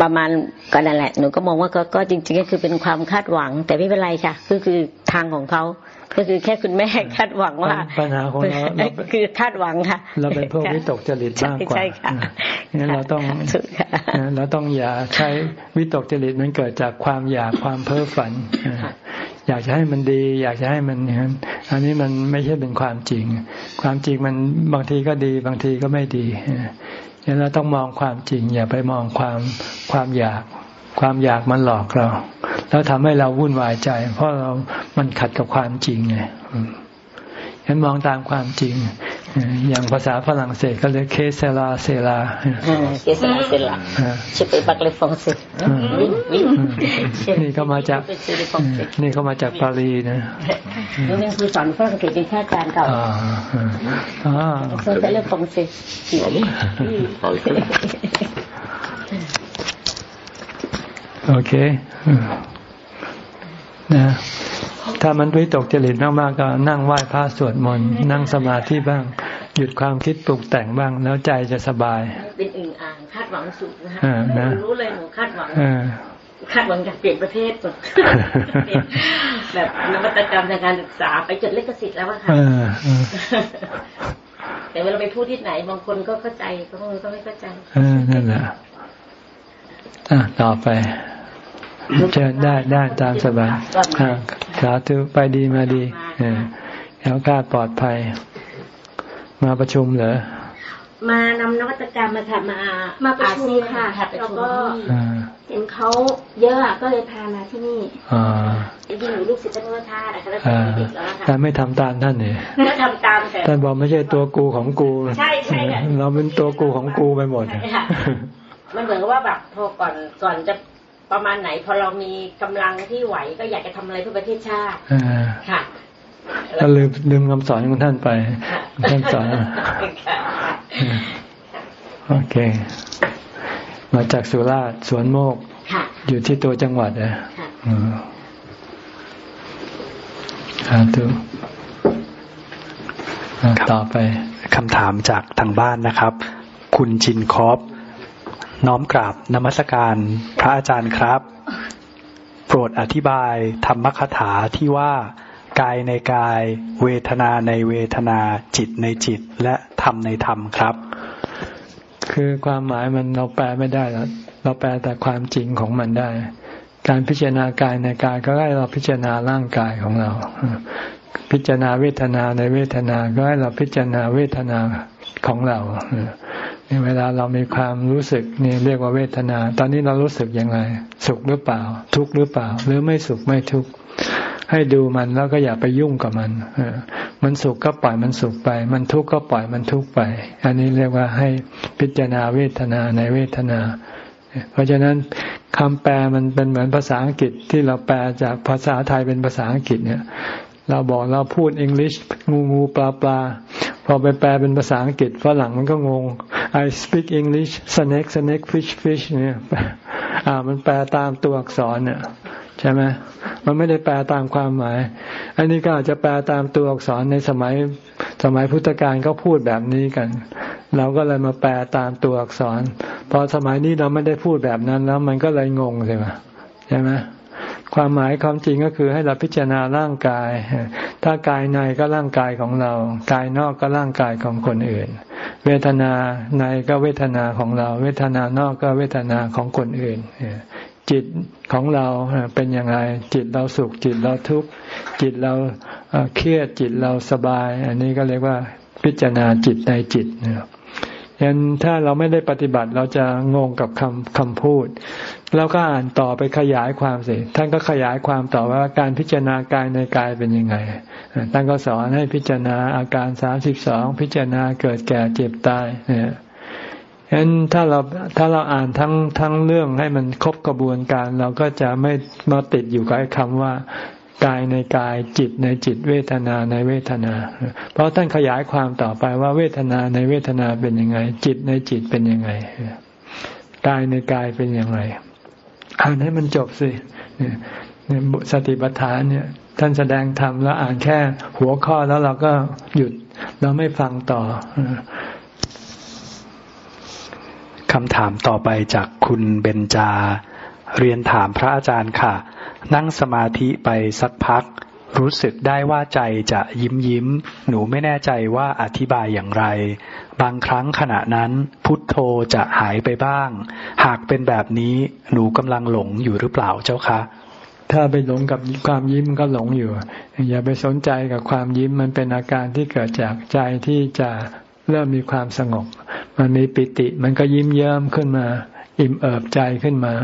ประมาณก็นั่นแหละหนูก็มองว่าก็ก็จริง ๆ ก็คือเป็นความคาดหวัง แต่ไม่เป็นไรค่ะ ก็คือทางของเขาก็คือแค่คุณแม่คาดหวังว่าปัญหาของเราคือคาดหวังค่ะ เราเป็นพวกวิตกจริตมากกว่าใช่ค่ะงั้นเราต้องเราต้องอย่าใช้วิตกจริตมันเกิดจากความอยากความเพ้อฝัน อยากจะให้มันดี อยากจะให้มันอย่างนั้นอันนี้มันไม่ใช่เป็นความจริง ความจริงมันบางทีก็ดี บางทีก็ไม่ดี ฉะนั้นเราต้องมองความจริง อย่าไปมองความความอยาก ความอยากมันหลอกเรา แล้วทำให้เราวุ่นวายใจ เพราะเรา มันขัดกับความจริงไง ฉะนั้นมองตามความจริง อย่างภาษาฝรั่งเศสก็เรียกเคเซลาเซลาเคเซลาเซลาชิไปบักเลฟองเซนี่ก็มาจากนี่ก็มาจากปารีนะนี่เป็นครูสอนฝรั่งเศสเป็นแค่อาจารย์เก่าอ๋อเคเซลาฟองเซโอเคนะ ถ้ามันวิตกจริตมากๆก็นั่งไหว้พระสวดมนต์นั่งสมาธิบ้าง หยุดความคิดปรุงแต่งบ้าง แล้วใจจะสบาย เป็นอึ่งอ่างคาดหวังสุดนะรู้เลยหนูคาดหวังคาดหวังอยากเปลี่ยนประเทศแบบนวัตกรรมในการศึกษาไปจดเลขสิทธิ์แล้วค่ะแต่เวลาไปพูดที่ไหนบางคนก็เข้าใจบางคนก็ไม่เข้าใจนั่นแหละอะต่อไป เชิญได้ได้ตามสบายสาธุไปดีมาดีแล้วกล้าปลอดภัย มาประชุมเหรอ มานำนวัตกรรมมาค่ะมามาประชุมค่ะแล้วก็เห็นเขาเยอะก็เลยพามาที่นี่จริงๆหนูลูกศิษย์ท่านว่าท่านะคะแล้วเด็กแล้วค่ะแต่ไม่ทำตามท่านเนี่ยก็ทำตามแต่ท่านบอกไม่ใช่ตัวกูของกู ใช่ใช่เราเป็นตัวกูของกูไปหมดมันเหมือนกับว่าแบบพอก่อนก่อนจะ ประมาณไหนพอเรามีกำลังที่ไหวก็อยากจะทำอะไรเพื่อประเทศชาติค่ะก็ลืมลืมคำสอนของท่านไปท่านสอนโอเค มาจากสุราษฎร์สวนโมก อยู่ที่ตัวจังหวัดอะอ่าตัวต่อไปคำถามจากทางบ้านนะครับ คุณจินคอป น้อมกราบนมัสการพระอาจารย์ครับ โปรดอธิบายธรรมคถาที่ว่ากายในกาย เวทนาในเวทนาจิตในจิต และธรรมในธรรมครับ คือความหมายมันเราแปลไม่ได้แล้วเราแปลแต่ความจริงของมันได้ การพิจารณากายในกายก็ให้เราพิจารณาร่างกายของเรา พิจารณาเวทนาในเวทนาก็ให้เราพิจารณาเวทนาของเรา เวลาเรามีความรู้สึกนี่เรียกว่าเวทนา ตอนนี้เรารู้สึกยังไงสุขหรือเปล่า ทุกข์หรือเปล่า หรือไม่สุขไม่ทุกข์ให้ดูมันแล้วก็อย่าไปยุ่งกับมันมันสุขก็ปล่อยมันสุขไป มันทุกข์ก็ปล่อยมันทุกข์ไป อันนี้เรียกว่าให้พิจารณาเวทนาในเวทนา เพราะฉะนั้นคำแปลมันเป็นเหมือนภาษาอังกฤษที่เราแปลจากภาษาไทยเป็นภาษาอังกฤษเนี่ย เราบอกเราพูดอังกฤษงูงูปลาปลาพอไปแปลเป็นภาษาอังกฤษฝรั่งมันก็งง I speak English snake snake fish fish เนี่ยอ่ามันแปลตามตัวอักษรเนี่ยใช่ไหมมันไม่ได้แปลตามความหมาย อันนี้ก็อาจจะแปลตามตัวอักษรในสมัยสมัยพุทธกาลก็พูดแบบนี้กัน เราก็เลยมาแปลตามตัวอักษร พอสมัยนี้เราไม่ได้พูดแบบนั้นแล้ว มันก็เลยงงใช่ไหมใช่ไหม ความหมายความจริงก็คือให้เราพิจารณาร่างกาย ถ้ากายในก็ร่างกายของเรา กายนอกก็ร่างกายของคนอื่น เวทนาในก็เวทนาของเรา เวทนานอกก็เวทนาของคนอื่น จิตของเราเป็นยังไง จิตเราสุข จิตเราทุกข์ จิตเราเครียด จิตเราสบาย อันนี้ก็เรียกว่าพิจารณาจิตในจิตนะครับ ยันถ้าเราไม่ได้ปฏิบัติเราจะงงกับคำคำพูด แล้วก็อ่านต่อไปขยายความสิท่านก็ขยายความต่อว่าการพิจารณากายในกายเป็นยังไงท่านก็สอนให้พิจารณาอาการสามสิบสองพิจารณาเกิดแก่เจ็บตายเนี่ยฉะนั้นถ้าเราถ้าเราอ่านทั้งทั้งเรื่องให้มันครบกระบวนการ เราก็จะไม่มาติดอยู่กับคำว่า กายในกายจิตในจิตเวทนาในเวทนา เพราะท่านขยายความต่อไปว่าเวทนาในเวทนาเป็นยังไง จิตในจิตเป็นยังไงกายในกายเป็นอย่างไรอ่านให้มันจบสิเนี่ยสติปัฏฐานเนี่ย ท่านแสดงธรรมแล้วอ่านแค่หัวข้อแล้วเราก็หยุดเราไม่ฟังต่อคำถามต่อไปจากคุณเบญจา เรียนถามพระอาจารย์ค่ะ นั่งสมาธิไปสักพัก รู้สึกได้ว่าใจจะยิ้มยิ้ม หนูไม่แน่ใจว่าอธิบายอย่างไร บางครั้งขณะนั้น พุทโธจะหายไปบ้าง หากเป็นแบบนี้หนูกำลังหลงอยู่หรือเปล่าเจ้าคะถ้าไปหลงกับความยิ้มก็หลงอยู่ อย่าไปสนใจกับความยิ้มมันเป็นอาการที่เกิดจากใจที่จะเริ่มมีความสงบ มันมีปิติมันก็ยิ้มเยิ้มขึ้นมา อิ่มเอิบใจขึ้นมา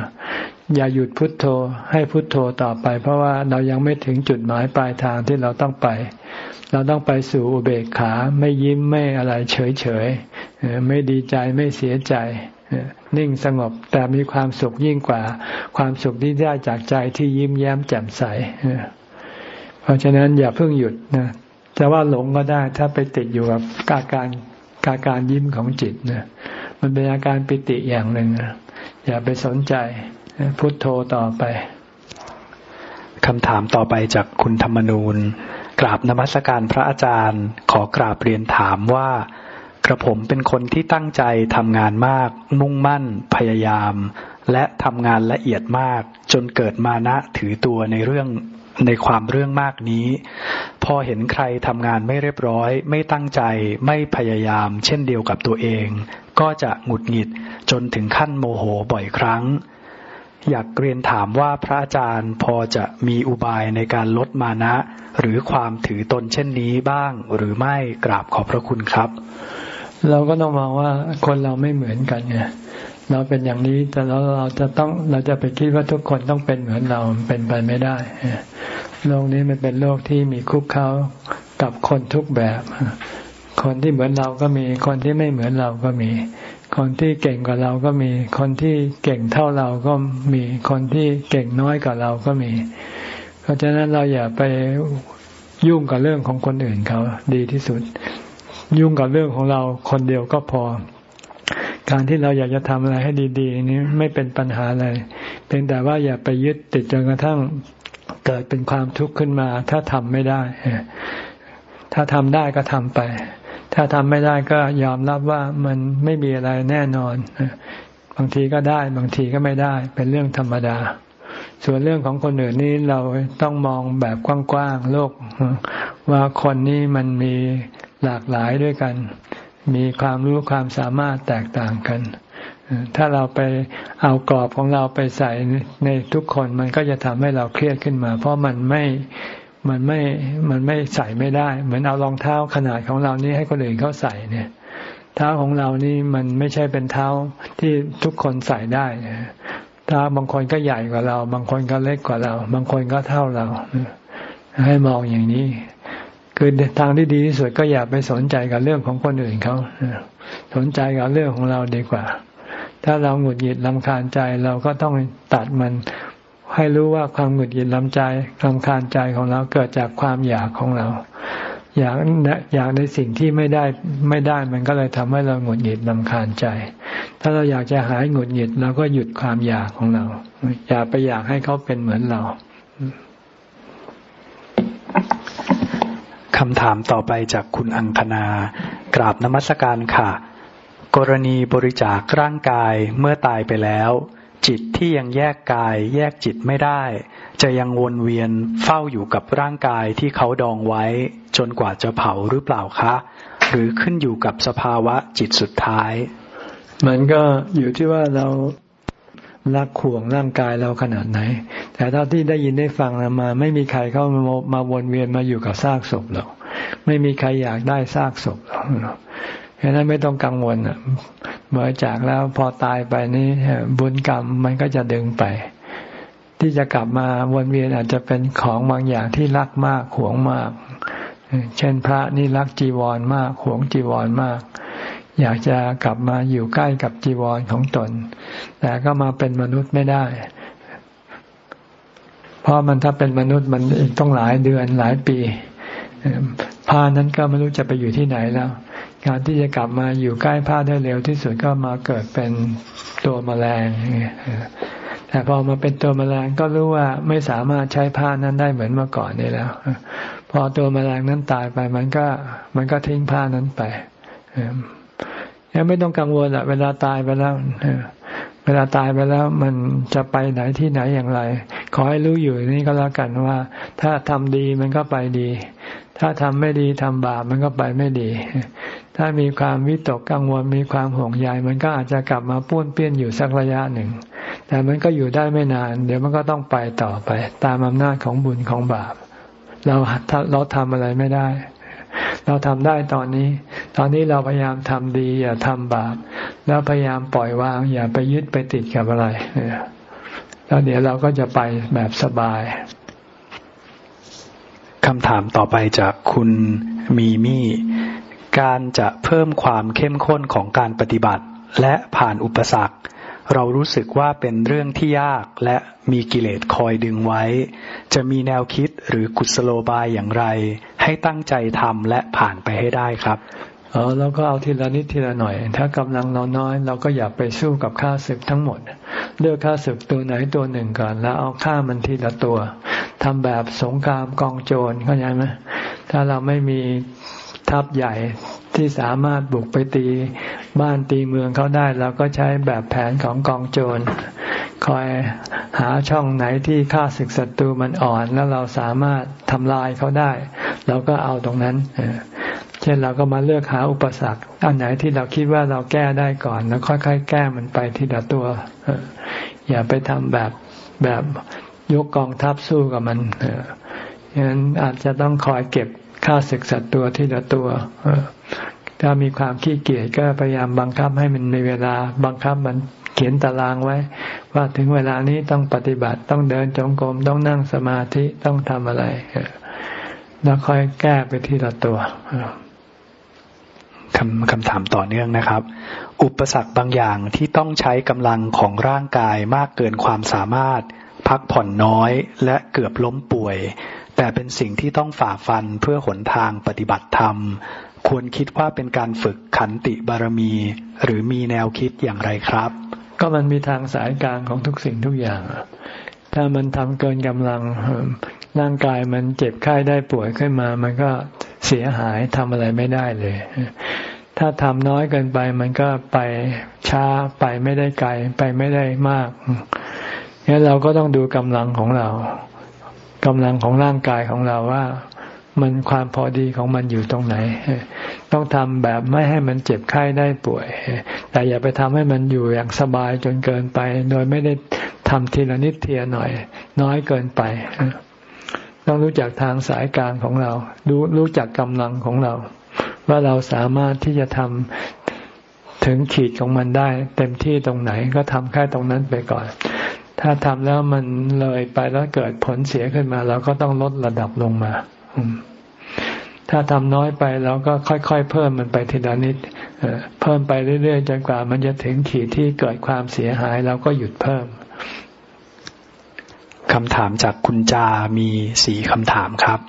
อย่าหยุดพุทโธให้พุทโธต่อไป เพราะว่าเรายังไม่ถึงจุดหมายปลายทางที่เราต้องไป เราต้องไปสู่อุเบกขา ไม่ยิ้มไม่อะไรเฉยเฉยไม่ดีใจไม่เสียใจ นิ่งสงบแต่มีความสุขยิ่งกว่า ความสุขที่ได้จากใจที่ยิ้มแย้มแจ่มใส เพราะฉะนั้นอย่าเพิ่งหยุดนะจะว่าหลงก็ได้ถ้าไปติดอยู่กับกาการกาการยิ้มของจิตนะมันเป็นอาการปิติอย่างหนึ่งอย่าไปสนใจ พุทโธต่อไปคำถามต่อไปจากคุณธรรมนูนกราบนมัสการพระอาจารย์ ขอกราบเรียนถามว่า กระผมเป็นคนที่ตั้งใจทำงานมาก มุ่งมั่น พยายาม และทำงานละเอียดมาก จนเกิดมานะถือตัวในเรื่องในความเรื่องมากนี้ พอเห็นใครทำงานไม่เรียบร้อย ไม่ตั้งใจไม่พยายาม เช่นเดียวกับตัวเอง ก็จะหงุดหงิดจนถึงขั้นโมโหบ่อยครั้ง อยากเรียนถามว่าพระอาจารย์พอจะมีอุบายในการลดมานะ หรือความถือตนเช่นนี้บ้างหรือไม่กราบขอบพระคุณครับ เราก็ต้องมองว่าคนเราไม่เหมือนกันไงเราเป็นอย่างนี้แต่เราเราจะต้องเราจะไปคิดว่าทุกคนต้องเป็นเหมือนเราเป็นไปไม่ได้โลกนี้มันเป็นโลกที่มีคุกเขากับคนทุกแบบ คนที่เหมือนเราก็มี คนที่ไม่เหมือนเราก็มี คนที่เก่งกว่าเราก็มี คนที่เก่งเท่าเราก็มี คนที่เก่งน้อยกว่าเราก็มี เพราะฉะนั้นเราอย่าไปยุ่งกับเรื่องของคนอื่นเขาดีที่สุด ยุ่งกับเรื่องของเราคนเดียวก็พอ การที่เราอยากจะทำอะไรให้ดี ๆ นี้ไม่เป็นปัญหาอะไรเพียงแต่ว่าอย่าไปยึดติดจนกระทั่งเกิดเป็นความทุกข์ขึ้นมา ถ้าทำไม่ได้ ถ้าทำได้ก็ทำไป ถ้าทำไม่ได้ก็ยอมรับว่ามันไม่มีอะไรแน่นอน บางทีก็ได้ บางทีก็ไม่ได้ เป็นเรื่องธรรมดา ส่วนเรื่องของคนอื่นนี้เราต้องมองแบบกว้างๆโลก ว่าคนนี้มันมีหลากหลายด้วยกัน มีความรู้ความสามารถแตกต่างกัน ถ้าเราไปเอากรอบของเราไปใส่ในทุกคนมันก็จะทำให้เราเครียดขึ้นมา เพราะมันไม่ มันไม่มันไม่ใส่ไม่ได้ เหมือนเอารองเท้าขนาดของเรานี้ให้คนอื่นเขาใส่เนี่ย เท้าของเรานี่มันไม่ใช่เป็นเท้าที่ทุกคนใส่ได้เท้าบางคนก็ใหญ่กว่าเรา บางคนก็เล็กกว่าเรา บางคนก็เท่าเราให้มองอย่างนี้ คือทางที่ดีที่สุดก็อย่าไปสนใจกับเรื่องของคนอื่นเขาสนใจกับเรื่องของเราดีกว่า ถ้าเราหงุดหงิดลำคาญใจเราก็ต้องตัดมัน ให้รู้ว่าความหงุดหงิดลำใจลำคาญใจของเราเกิดจากความอยากของเรา อยากอยากในสิ่งที่ไม่ได้ไม่ได้มันก็เลยทำให้เราหงุดหงิดลำคาญใจ ถ้าเราอยากจะหายหงุดหงิดเราก็หยุดความอยากของเรา อย่าไปอยากให้เขาเป็นเหมือนเราคำถามต่อไปจากคุณอังคณากราบนมัสการค่ะ กรณีบริจาคร่างกายเมื่อตายไปแล้ว จิตที่ยังแยกกาย แยกจิตไม่ได้ จะยังวนเวียนเฝ้าอยู่กับร่างกายที่เขาดองไว้ จนกว่าจะเผาหรือเปล่าคะ หรือขึ้นอยู่กับสภาวะจิตสุดท้าย มันก็อยู่ที่ว่าเรารักข่วงร่างกายเราขนาดไหน แต่เท่าที่ได้ยินได้ฟังมา ไม่มีใครเข้ามามาวนเวียนมาอยู่กับซากศพหรอกไม่มีใครอยากได้ซากศพหรอก เพราะนั้นไม่ต้องกังวลบริจากแล้วพอตายไปนี่บุญกรรมมันก็จะดึงไป ที่จะกลับมาวนเวียนอาจจะเป็นของบางอย่างที่รักมากหวงมาก เช่นพระนี่รักจีวรมากหวงจีวรมาก อยากจะกลับมาอยู่ใกล้กับจีวรของตน แต่ก็มาเป็นมนุษย์ไม่ได้ เพราะมันถ้าเป็นมนุษย์มันต้องหลายเดือนหลายปีผ้านั้นก็ไม่รู้จะไปอยู่ที่ไหนแล้ว การที่จะกลับมาอยู่ใกล้ผ้าได้เร็วที่สุดก็มาเกิดเป็นตัวมแมลงแต่พอมาเป็นตัวมแมลงก็รู้ว่าไม่สามารถใช้ผ้านั้นได้เหมือนเมื่อก่อนนี่แล้ว พอตัวมแมลงนั้นตายไป มันก็มันก็ทิ้งผ้านั้นไปยังไม่ต้องกังวลอะเวลาตายไปแล้วเวลาตายไปแล้ว มันจะไปไหนที่ไหนอย่างไร ขอให้รู้อยู่นี่ก็แล้วกันว่า ถ้าทำดีมันก็ไปดี ถ้าทำไม่ดีทำบาปมันก็ไปไม่ดีถ้ามีความวิตกกังวลมีความห่วงใยมันก็อาจจะกลับมาป้วนเปี้ยนอยู่สักระยะหนึ่งแแต่มันก็อยู่ได้ไม่นาน เดี๋ยวมันก็ต้องไปต่อไป ตามอำนาจของบุญของบาป เราเราทำอะไรไม่ได้ เราทำได้ตอนนี้ ตอนนี้เราพยายามทำดี อย่าทำบาป แล้วพยายามปล่อยวาง อย่าไปยึดไปติดกับอะไรแล้วเดี๋ยวเราก็จะไปแบบสบายคำถามต่อไปจากคุณมีมี่ การจะเพิ่มความเข้มข้นของการปฏิบัติ และผ่านอุปสรรค เรารู้สึกว่าเป็นเรื่องที่ยากและมีกิเลสคอยดึงไว้ จะมีแนวคิดหรือกุศโลบายอย่างไร ให้ตั้งใจทำและผ่านไปให้ได้ครับเออเราก็เอาทีละนิดทีละหน่อย ถ้ากำลังเราน้อย เราก็อย่าไปสู้กับข้าศึกทั้งหมด เลือกข้าศึกตัวไหนตัวหนึ่งก่อน แล้วเอาฆ่ามันทีละตัวทำแบบสงครามกองโจรเข้าใจไหมถ้าเราไม่มี ทัพใหญ่ที่สามารถบุกไปตีบ้านตีเมืองเขาได้เราก็ใช้แบบแผนของกองโจร คอยหาช่องไหนที่ฆ่าศึกศัตรูมันอ่อนแล้วเราสามารถทำลายเขาได้ เราก็เอาตรงนั้น เช่นเราก็มาเลือกหาอุปสรรคอันไหนที่เราคิดว่าเราแก้ได้ก่อนแล้วค่อยๆ แก้มันไปทีละตัว อย่าไปทำแบบแบบยกกองทัพสู้กับมันฉะนั้นอาจจะต้องคอยเก็บ ค่าศึกศัตรูทีละตัวถ้ามีความขี้เกียจก็พยายามบังคับให้มันมีเวลาบังคับมันเขียนตารางไว้ ว่าถึงเวลานี้ต้องปฏิบัติต้องเดินจงกรมต้องนั่งสมาธิต้องทำอะไรแล้วค่อยแก้ไปทีละตัวคำคำถามต่อเนื่องนะครับ อุปสรรคบางอย่างที่ต้องใช้กำลังของร่างกายมากเกินความสามารถ พักผ่อนน้อยและเกือบล้มป่วย แต่เป็นสิ่งที่ต้องฝ่าฟันเพื่อหนทางปฏิบัติธรรม ควรคิดว่าเป็นการฝึกขันติบารมี หรือมีแนวคิดอย่างไรครับ ก็มันมีทางสายกลางของทุกสิ่งทุกอย่าง ถ้ามันทำเกินกำลังร่างกายมันเจ็บไข้ได้ป่วยขึ้นมา มันก็เสียหายทำอะไรไม่ได้เลย ถ้าทำน้อยเกินไป มันก็ไปช้าไปไม่ได้ไกล ไปไม่ได้มากงั้นเราก็ต้องดูกำลังของเรา กำลังของร่างกายของเราว่ามันความพอดีของมันอยู่ตรงไหน ต้องทำแบบไม่ให้มันเจ็บไข้ได้ป่วย แต่อย่าไปทำให้มันอยู่อย่างสบายจนเกินไป โดยไม่ได้ทำทีละนิดเทียหน่อย น้อยเกินไป ต้องรู้จักทางสายกลางของเรา รู้รู้จักกำลังของเรา ว่าเราสามารถที่จะทำถึงขีดของมันได้ เต็มที่ตรงไหนก็ทำแค่ตรงนั้นไปก่อน ถ้าทำแล้วมันเลยไปแล้วเกิดผลเสียขึ้นมา เราก็ต้องลดระดับลงมาถ้าทำน้อยไปเราก็ค่อยๆ เพิ่มมันไปทีละนิดเพิ่มไปเรื่อยๆจนกว่ามันจะถึงขีดที่เกิดความเสียหายเราก็หยุดเพิ่มคำถามจากคุณจา มีสี่คำถามครับ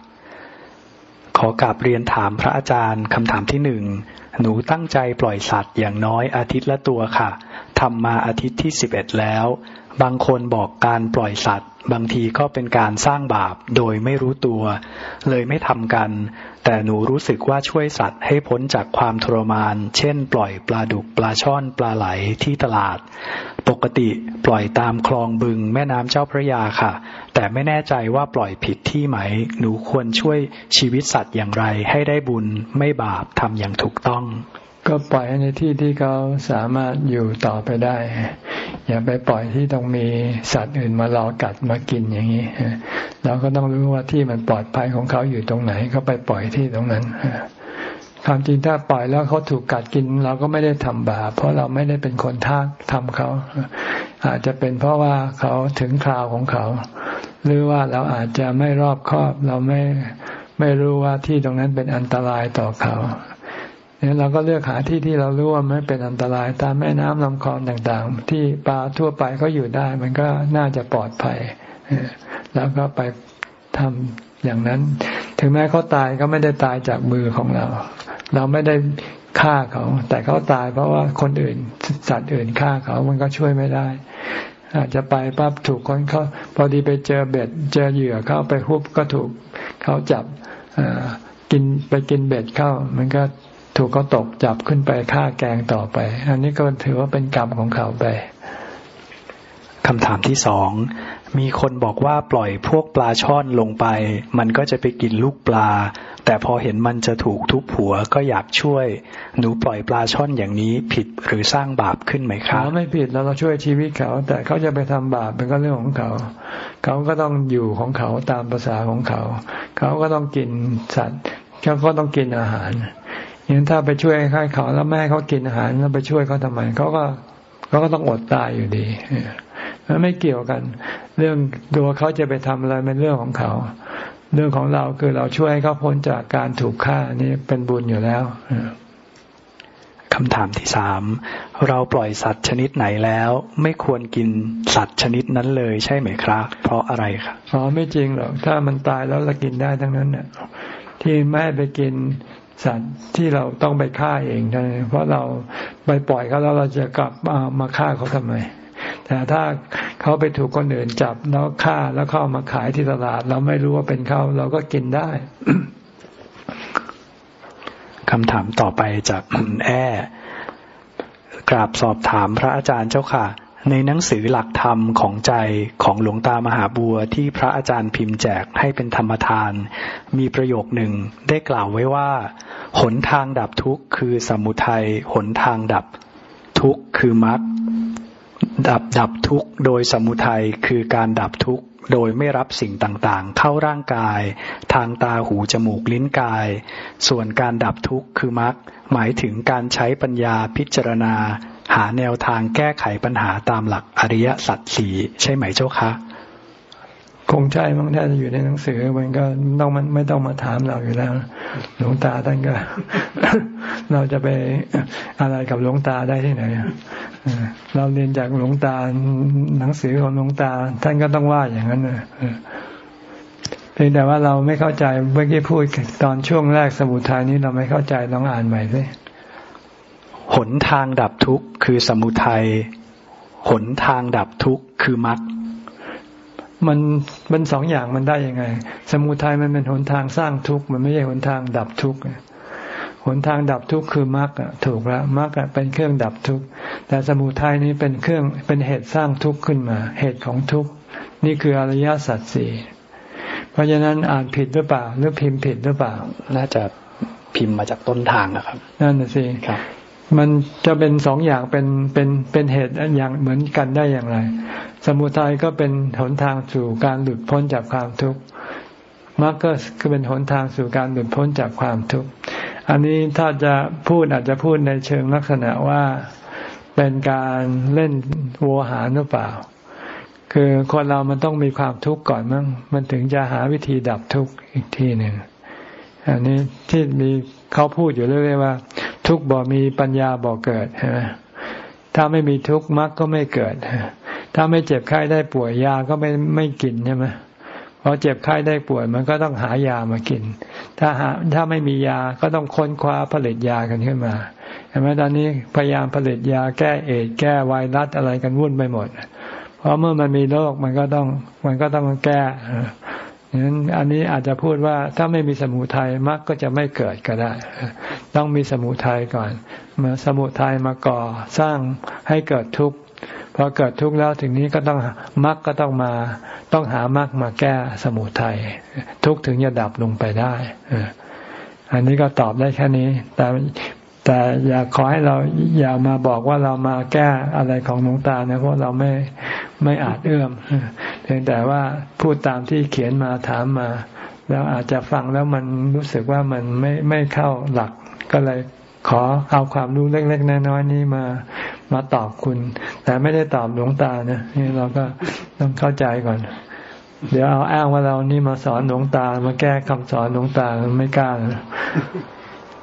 ขอกราบเรียนถามพระอาจารย์คำถามที่หนึ่ง หนูตั้งใจปล่อยสัตว์อย่างน้อยอาทิตย์ละตัวค่ะทำมาอาทิตย์ที่สิบเอ็ดแล้ว บางคนบอกการปล่อยสัตว์ บางทีก็เป็นการสร้างบาปโดยไม่รู้ตัว เลยไม่ทำกัน แต่หนูรู้สึกว่าช่วยสัตว์ให้พ้นจากความทรมาน เช่น ปล่อยปลาดุกปลาช่อนปลาไหลที่ตลาด ปกติปล่อยตามคลองบึงแม่น้ำเจ้าพระยาค่ะ แต่ไม่แน่ใจว่าปล่อยผิดที่ไหม หนูควรช่วยชีวิตสัตว์อย่างไรให้ได้บุญไม่บาปทำอย่างถูกต้อง ก็ปล่อยในที่ที่เขาสามารถอยู่ต่อไปได้ อย่าไปปล่อยที่ต้องมีสัตว์อื่นมารอกัดมากินอย่างนี้เราก็ต้องรู้ว่าที่มันปลอดภัยของเขาอยู่ตรงไหน ก็ไปปล่อยที่ตรงนั้นความจริงถ้าปล่อยแล้วเขาถูกกัดกิน เราก็ไม่ได้ทำบาปเพราะเราไม่ได้เป็นคนท่าทำเขา อาจจะเป็นเพราะว่าเขาถึงคราวของเขา หรือว่าเราอาจจะไม่รอบคอบ เราไม่ไม่รู้ว่าที่ตรงนั้นเป็นอันตรายต่อเขา เนี่ยเราก็เลือกหาที่ที่เรารู้ว่าไม่เป็นอันตราย ตามแม่น้ำลำคลองต่างๆ ที่ปลาทั่วไปเขาอยู่ได้ มันก็น่าจะปลอดภัยแล้วก็ไปทำอย่างนั้น ถึงแม้เขาตายก็ไม่ได้ตายจากมือของเรา เราไม่ได้ฆ่าเขา แต่เขาตายเพราะว่าคนอื่น สัตว์อื่นฆ่าเขา มันก็ช่วยไม่ได้ อาจจะไปปั๊บถูกคนเขาพอดีไปเจอเบ็ด เจอเหยื่อเข้าไปฮุบก็ถูกเขาจับกินไปกินเบ็ดเข้า มันก็ ถูกเขาตกจับขึ้นไปฆ่าแกงต่อไป อันนี้ก็ถือว่าเป็นกรรมของเขาไปคำถามที่สอง มีคนบอกว่าปล่อยพวกปลาช่อนลงไป มันก็จะไปกินลูกปลา แต่พอเห็นมันจะถูกทุบหัวก็อยากช่วย หนูปล่อยปลาช่อนอย่างนี้ผิดหรือสร้างบาปขึ้นไหมครับไม่ผิดแล้วเราช่วยชีวิตเขา แต่เขาจะไปทำบาปเป็นก็เรื่องของเขา เขาก็ต้องอยู่ของเขาตามภาษาของเขา เขาก็ต้องกินสัตว์เขาก็ต้องกินอาหารอ ย่างถ้าไปช่วยให้เขาแล้วแม่เขากินอาหารแล้วไปช่วยเขาทำไมเขาก็เขาก็ต้องอดตายอยู่ดีมันไม่เกี่ยวกัน เรื่องตัวเขาจะไปทำอะไรเป็นเรื่องของเขา เรื่องของเราคือเราช่วยเขาพ้นจากการถูกฆ่านี่เป็นบุญอยู่แล้วคำถามที่สามเราปล่อยสัตว์ชนิดไหนแล้ว ไม่ควรกินสัตว์ชนิดนั้นเลยใช่ไหมครับเพราะอะไรครับอ๋อไม่จริงหรอกถ้ามันตายแล้วเรากินได้ทั้งนั้นเนี่ยที่แม่ไปกิน สัตว์ที่เราต้องไปฆ่าเองนะเพราะเราไปปล่อยเขาแล้วเราจะกลับมามาฆ่าเขาทำไม แต่ถ้าเขาไปถูกคนอื่นจับแล้วฆ่าแล้วเข้ามาขายที่ตลาด เราไม่รู้ว่าเป็นเขาเราก็กินได้คำถามต่อไปจากคุณแอ้กราบสอบถามพระอาจารย์เจ้าค่ะ ในหนังสือหลักธรรมของใจของหลวงตามหาบัวที่พระอาจารย์พิมพ์แจกให้เป็นธรรมทาน มีประโยคหนึ่งได้กล่าวไว้ว่า หนทางดับทุกข์คือสมุทัยหนทางดับทุกข์คือมรรคดับดับทุกข์โดยสมุทัยคือการดับทุกข์ โดยไม่รับสิ่งต่างๆ เข้าร่างกาย ทางตาหูจมูกลิ้นกาย ส่วนการดับทุกข์คือมรรคหมายถึงการใช้ปัญญาพิจารณา หาแนวทางแก้ไขปัญหาตามหลักอริยสัจสี่ใช่ไหมเจ้าคะ คงใช่มั้งถ้าอยู่ในหนังสือ มันก็ต้องมันไม่ต้องมาถามเราอยู่แล้ว หลวงตาท่านก็ เราจะไปอะไรกับหลวงตาได้ที่ไหนเราเรียนจากหลวงตาหนังสือของหลวงตา ท่านก็ต้องว่าอย่างนั้นเพียงแต่ว่าเราไม่เข้าใจเมื่อกี้พูดตอนช่วงแรกสมุทัยนี้เราไม่เข้าใจลองอ่านใหม่สิหนทางดับทุกข์คือสมุทัยหนทางดับทุกข์คือมรรค มันเป็นสองอย่างมันได้ยังไง สมุทัยมันเป็นหนทางสร้างทุกข์มันไม่ใช่หนทางดับทุกข์หนทางดับทุกข์คือมรรคถูกแล้วมรรคเป็นเครื่องดับทุกข์แต่สมุทัยนี้เป็นเครื่องเป็นเหตุสร้างทุกข์ขึ้นมา เหตุของทุกข์นี่คืออริยสัจสี่เพราะฉะนั้นอ่านผิดหรือเปล่า หรือพิมพ์ผิดหรือเปล่า น่าจะพิมพ์มาจากต้นทางนะครับ นั่นสิครับ มันจะเป็นสองอย่างเป็นเป็นเป็นเหตุอย่างเหมือนกันได้อย่างไร สมุทัยก็เป็นหนทางสู่การหลุดพ้นจากความทุกข์มรรคก็เป็นหนทางสู่การหลุดพ้นจากความทุกข์อันนี้ถ้าจะพูดอาจจะพูดในเชิงลักษณะว่าเป็นการเล่นโวหารหรือเปล่า คือคนเรามันต้องมีความทุกข์ก่อนมั้งมันถึงจะหาวิธีดับทุกข์อีกทีหนึ่งอันนี้ที่มีเขาพูดอยู่เรื่อยๆว่า ทุกข์บ่มีปัญญาบ่เกิดใช่ไหมถ้าไม่มีทุกข์มรรคก็ไม่เกิด ถ้าไม่เจ็บไข้ได้ป่วยยาก็ไม่ไม่กินใช่ไหมพอเจ็บไข้ได้ป่วยมันก็ต้องหายามากิน ถ้าหาถ้าไม่มียาก็ต้องค้นคว้าผลิตยากันขึ้นมาเห็นไหมตอนนี้พยายามผลิตยาแก้เอดแก้ไวรัสอะไรกันวุ่นไปหมด เพราะเมื่อมันมีโรคมันก็ต้องมันก็ต้องแก้ นั้นอันนี้อาจจะพูดว่าถ้าไม่มีสมุทัยมรรคก็จะไม่เกิดก็ได้ ต้องมีสมุทัยก่อนมาสมุทัยมาก่อสร้างให้เกิดทุกข์พอเกิดทุกข์แล้วถึงนี้ก็ต้องมรรคก็ต้องมาต้องหามรรคมาแก้สมุทัยทุกข์ถึงจะดับลงไปได้อันนี้ก็ตอบได้แค่นี้ แต่ แต่อย่าขอให้เราอย่ามาบอกว่าเรามาแก้อะไรของหลวงตานะเพราะเราไม่ไม่อาจเอื้อมเพียงแต่ว่าพูดตามที่เขียนมาถามมา แล้วอาจจะฟังแล้วมันรู้สึกว่ามันไม่ไม่เข้าหลักก็เลยขอเอาความรู้เล็กๆน้อยๆนี้มามาตอบคุณ แต่ไม่ได้ตอบหลวงตานะนี่เราก็ต้องเข้าใจก่อน เดี๋ยวเอาอ้างว่าเรานี่มาสอนหลวงตา มาแก้คำสอนหลวงตาไม่กล้า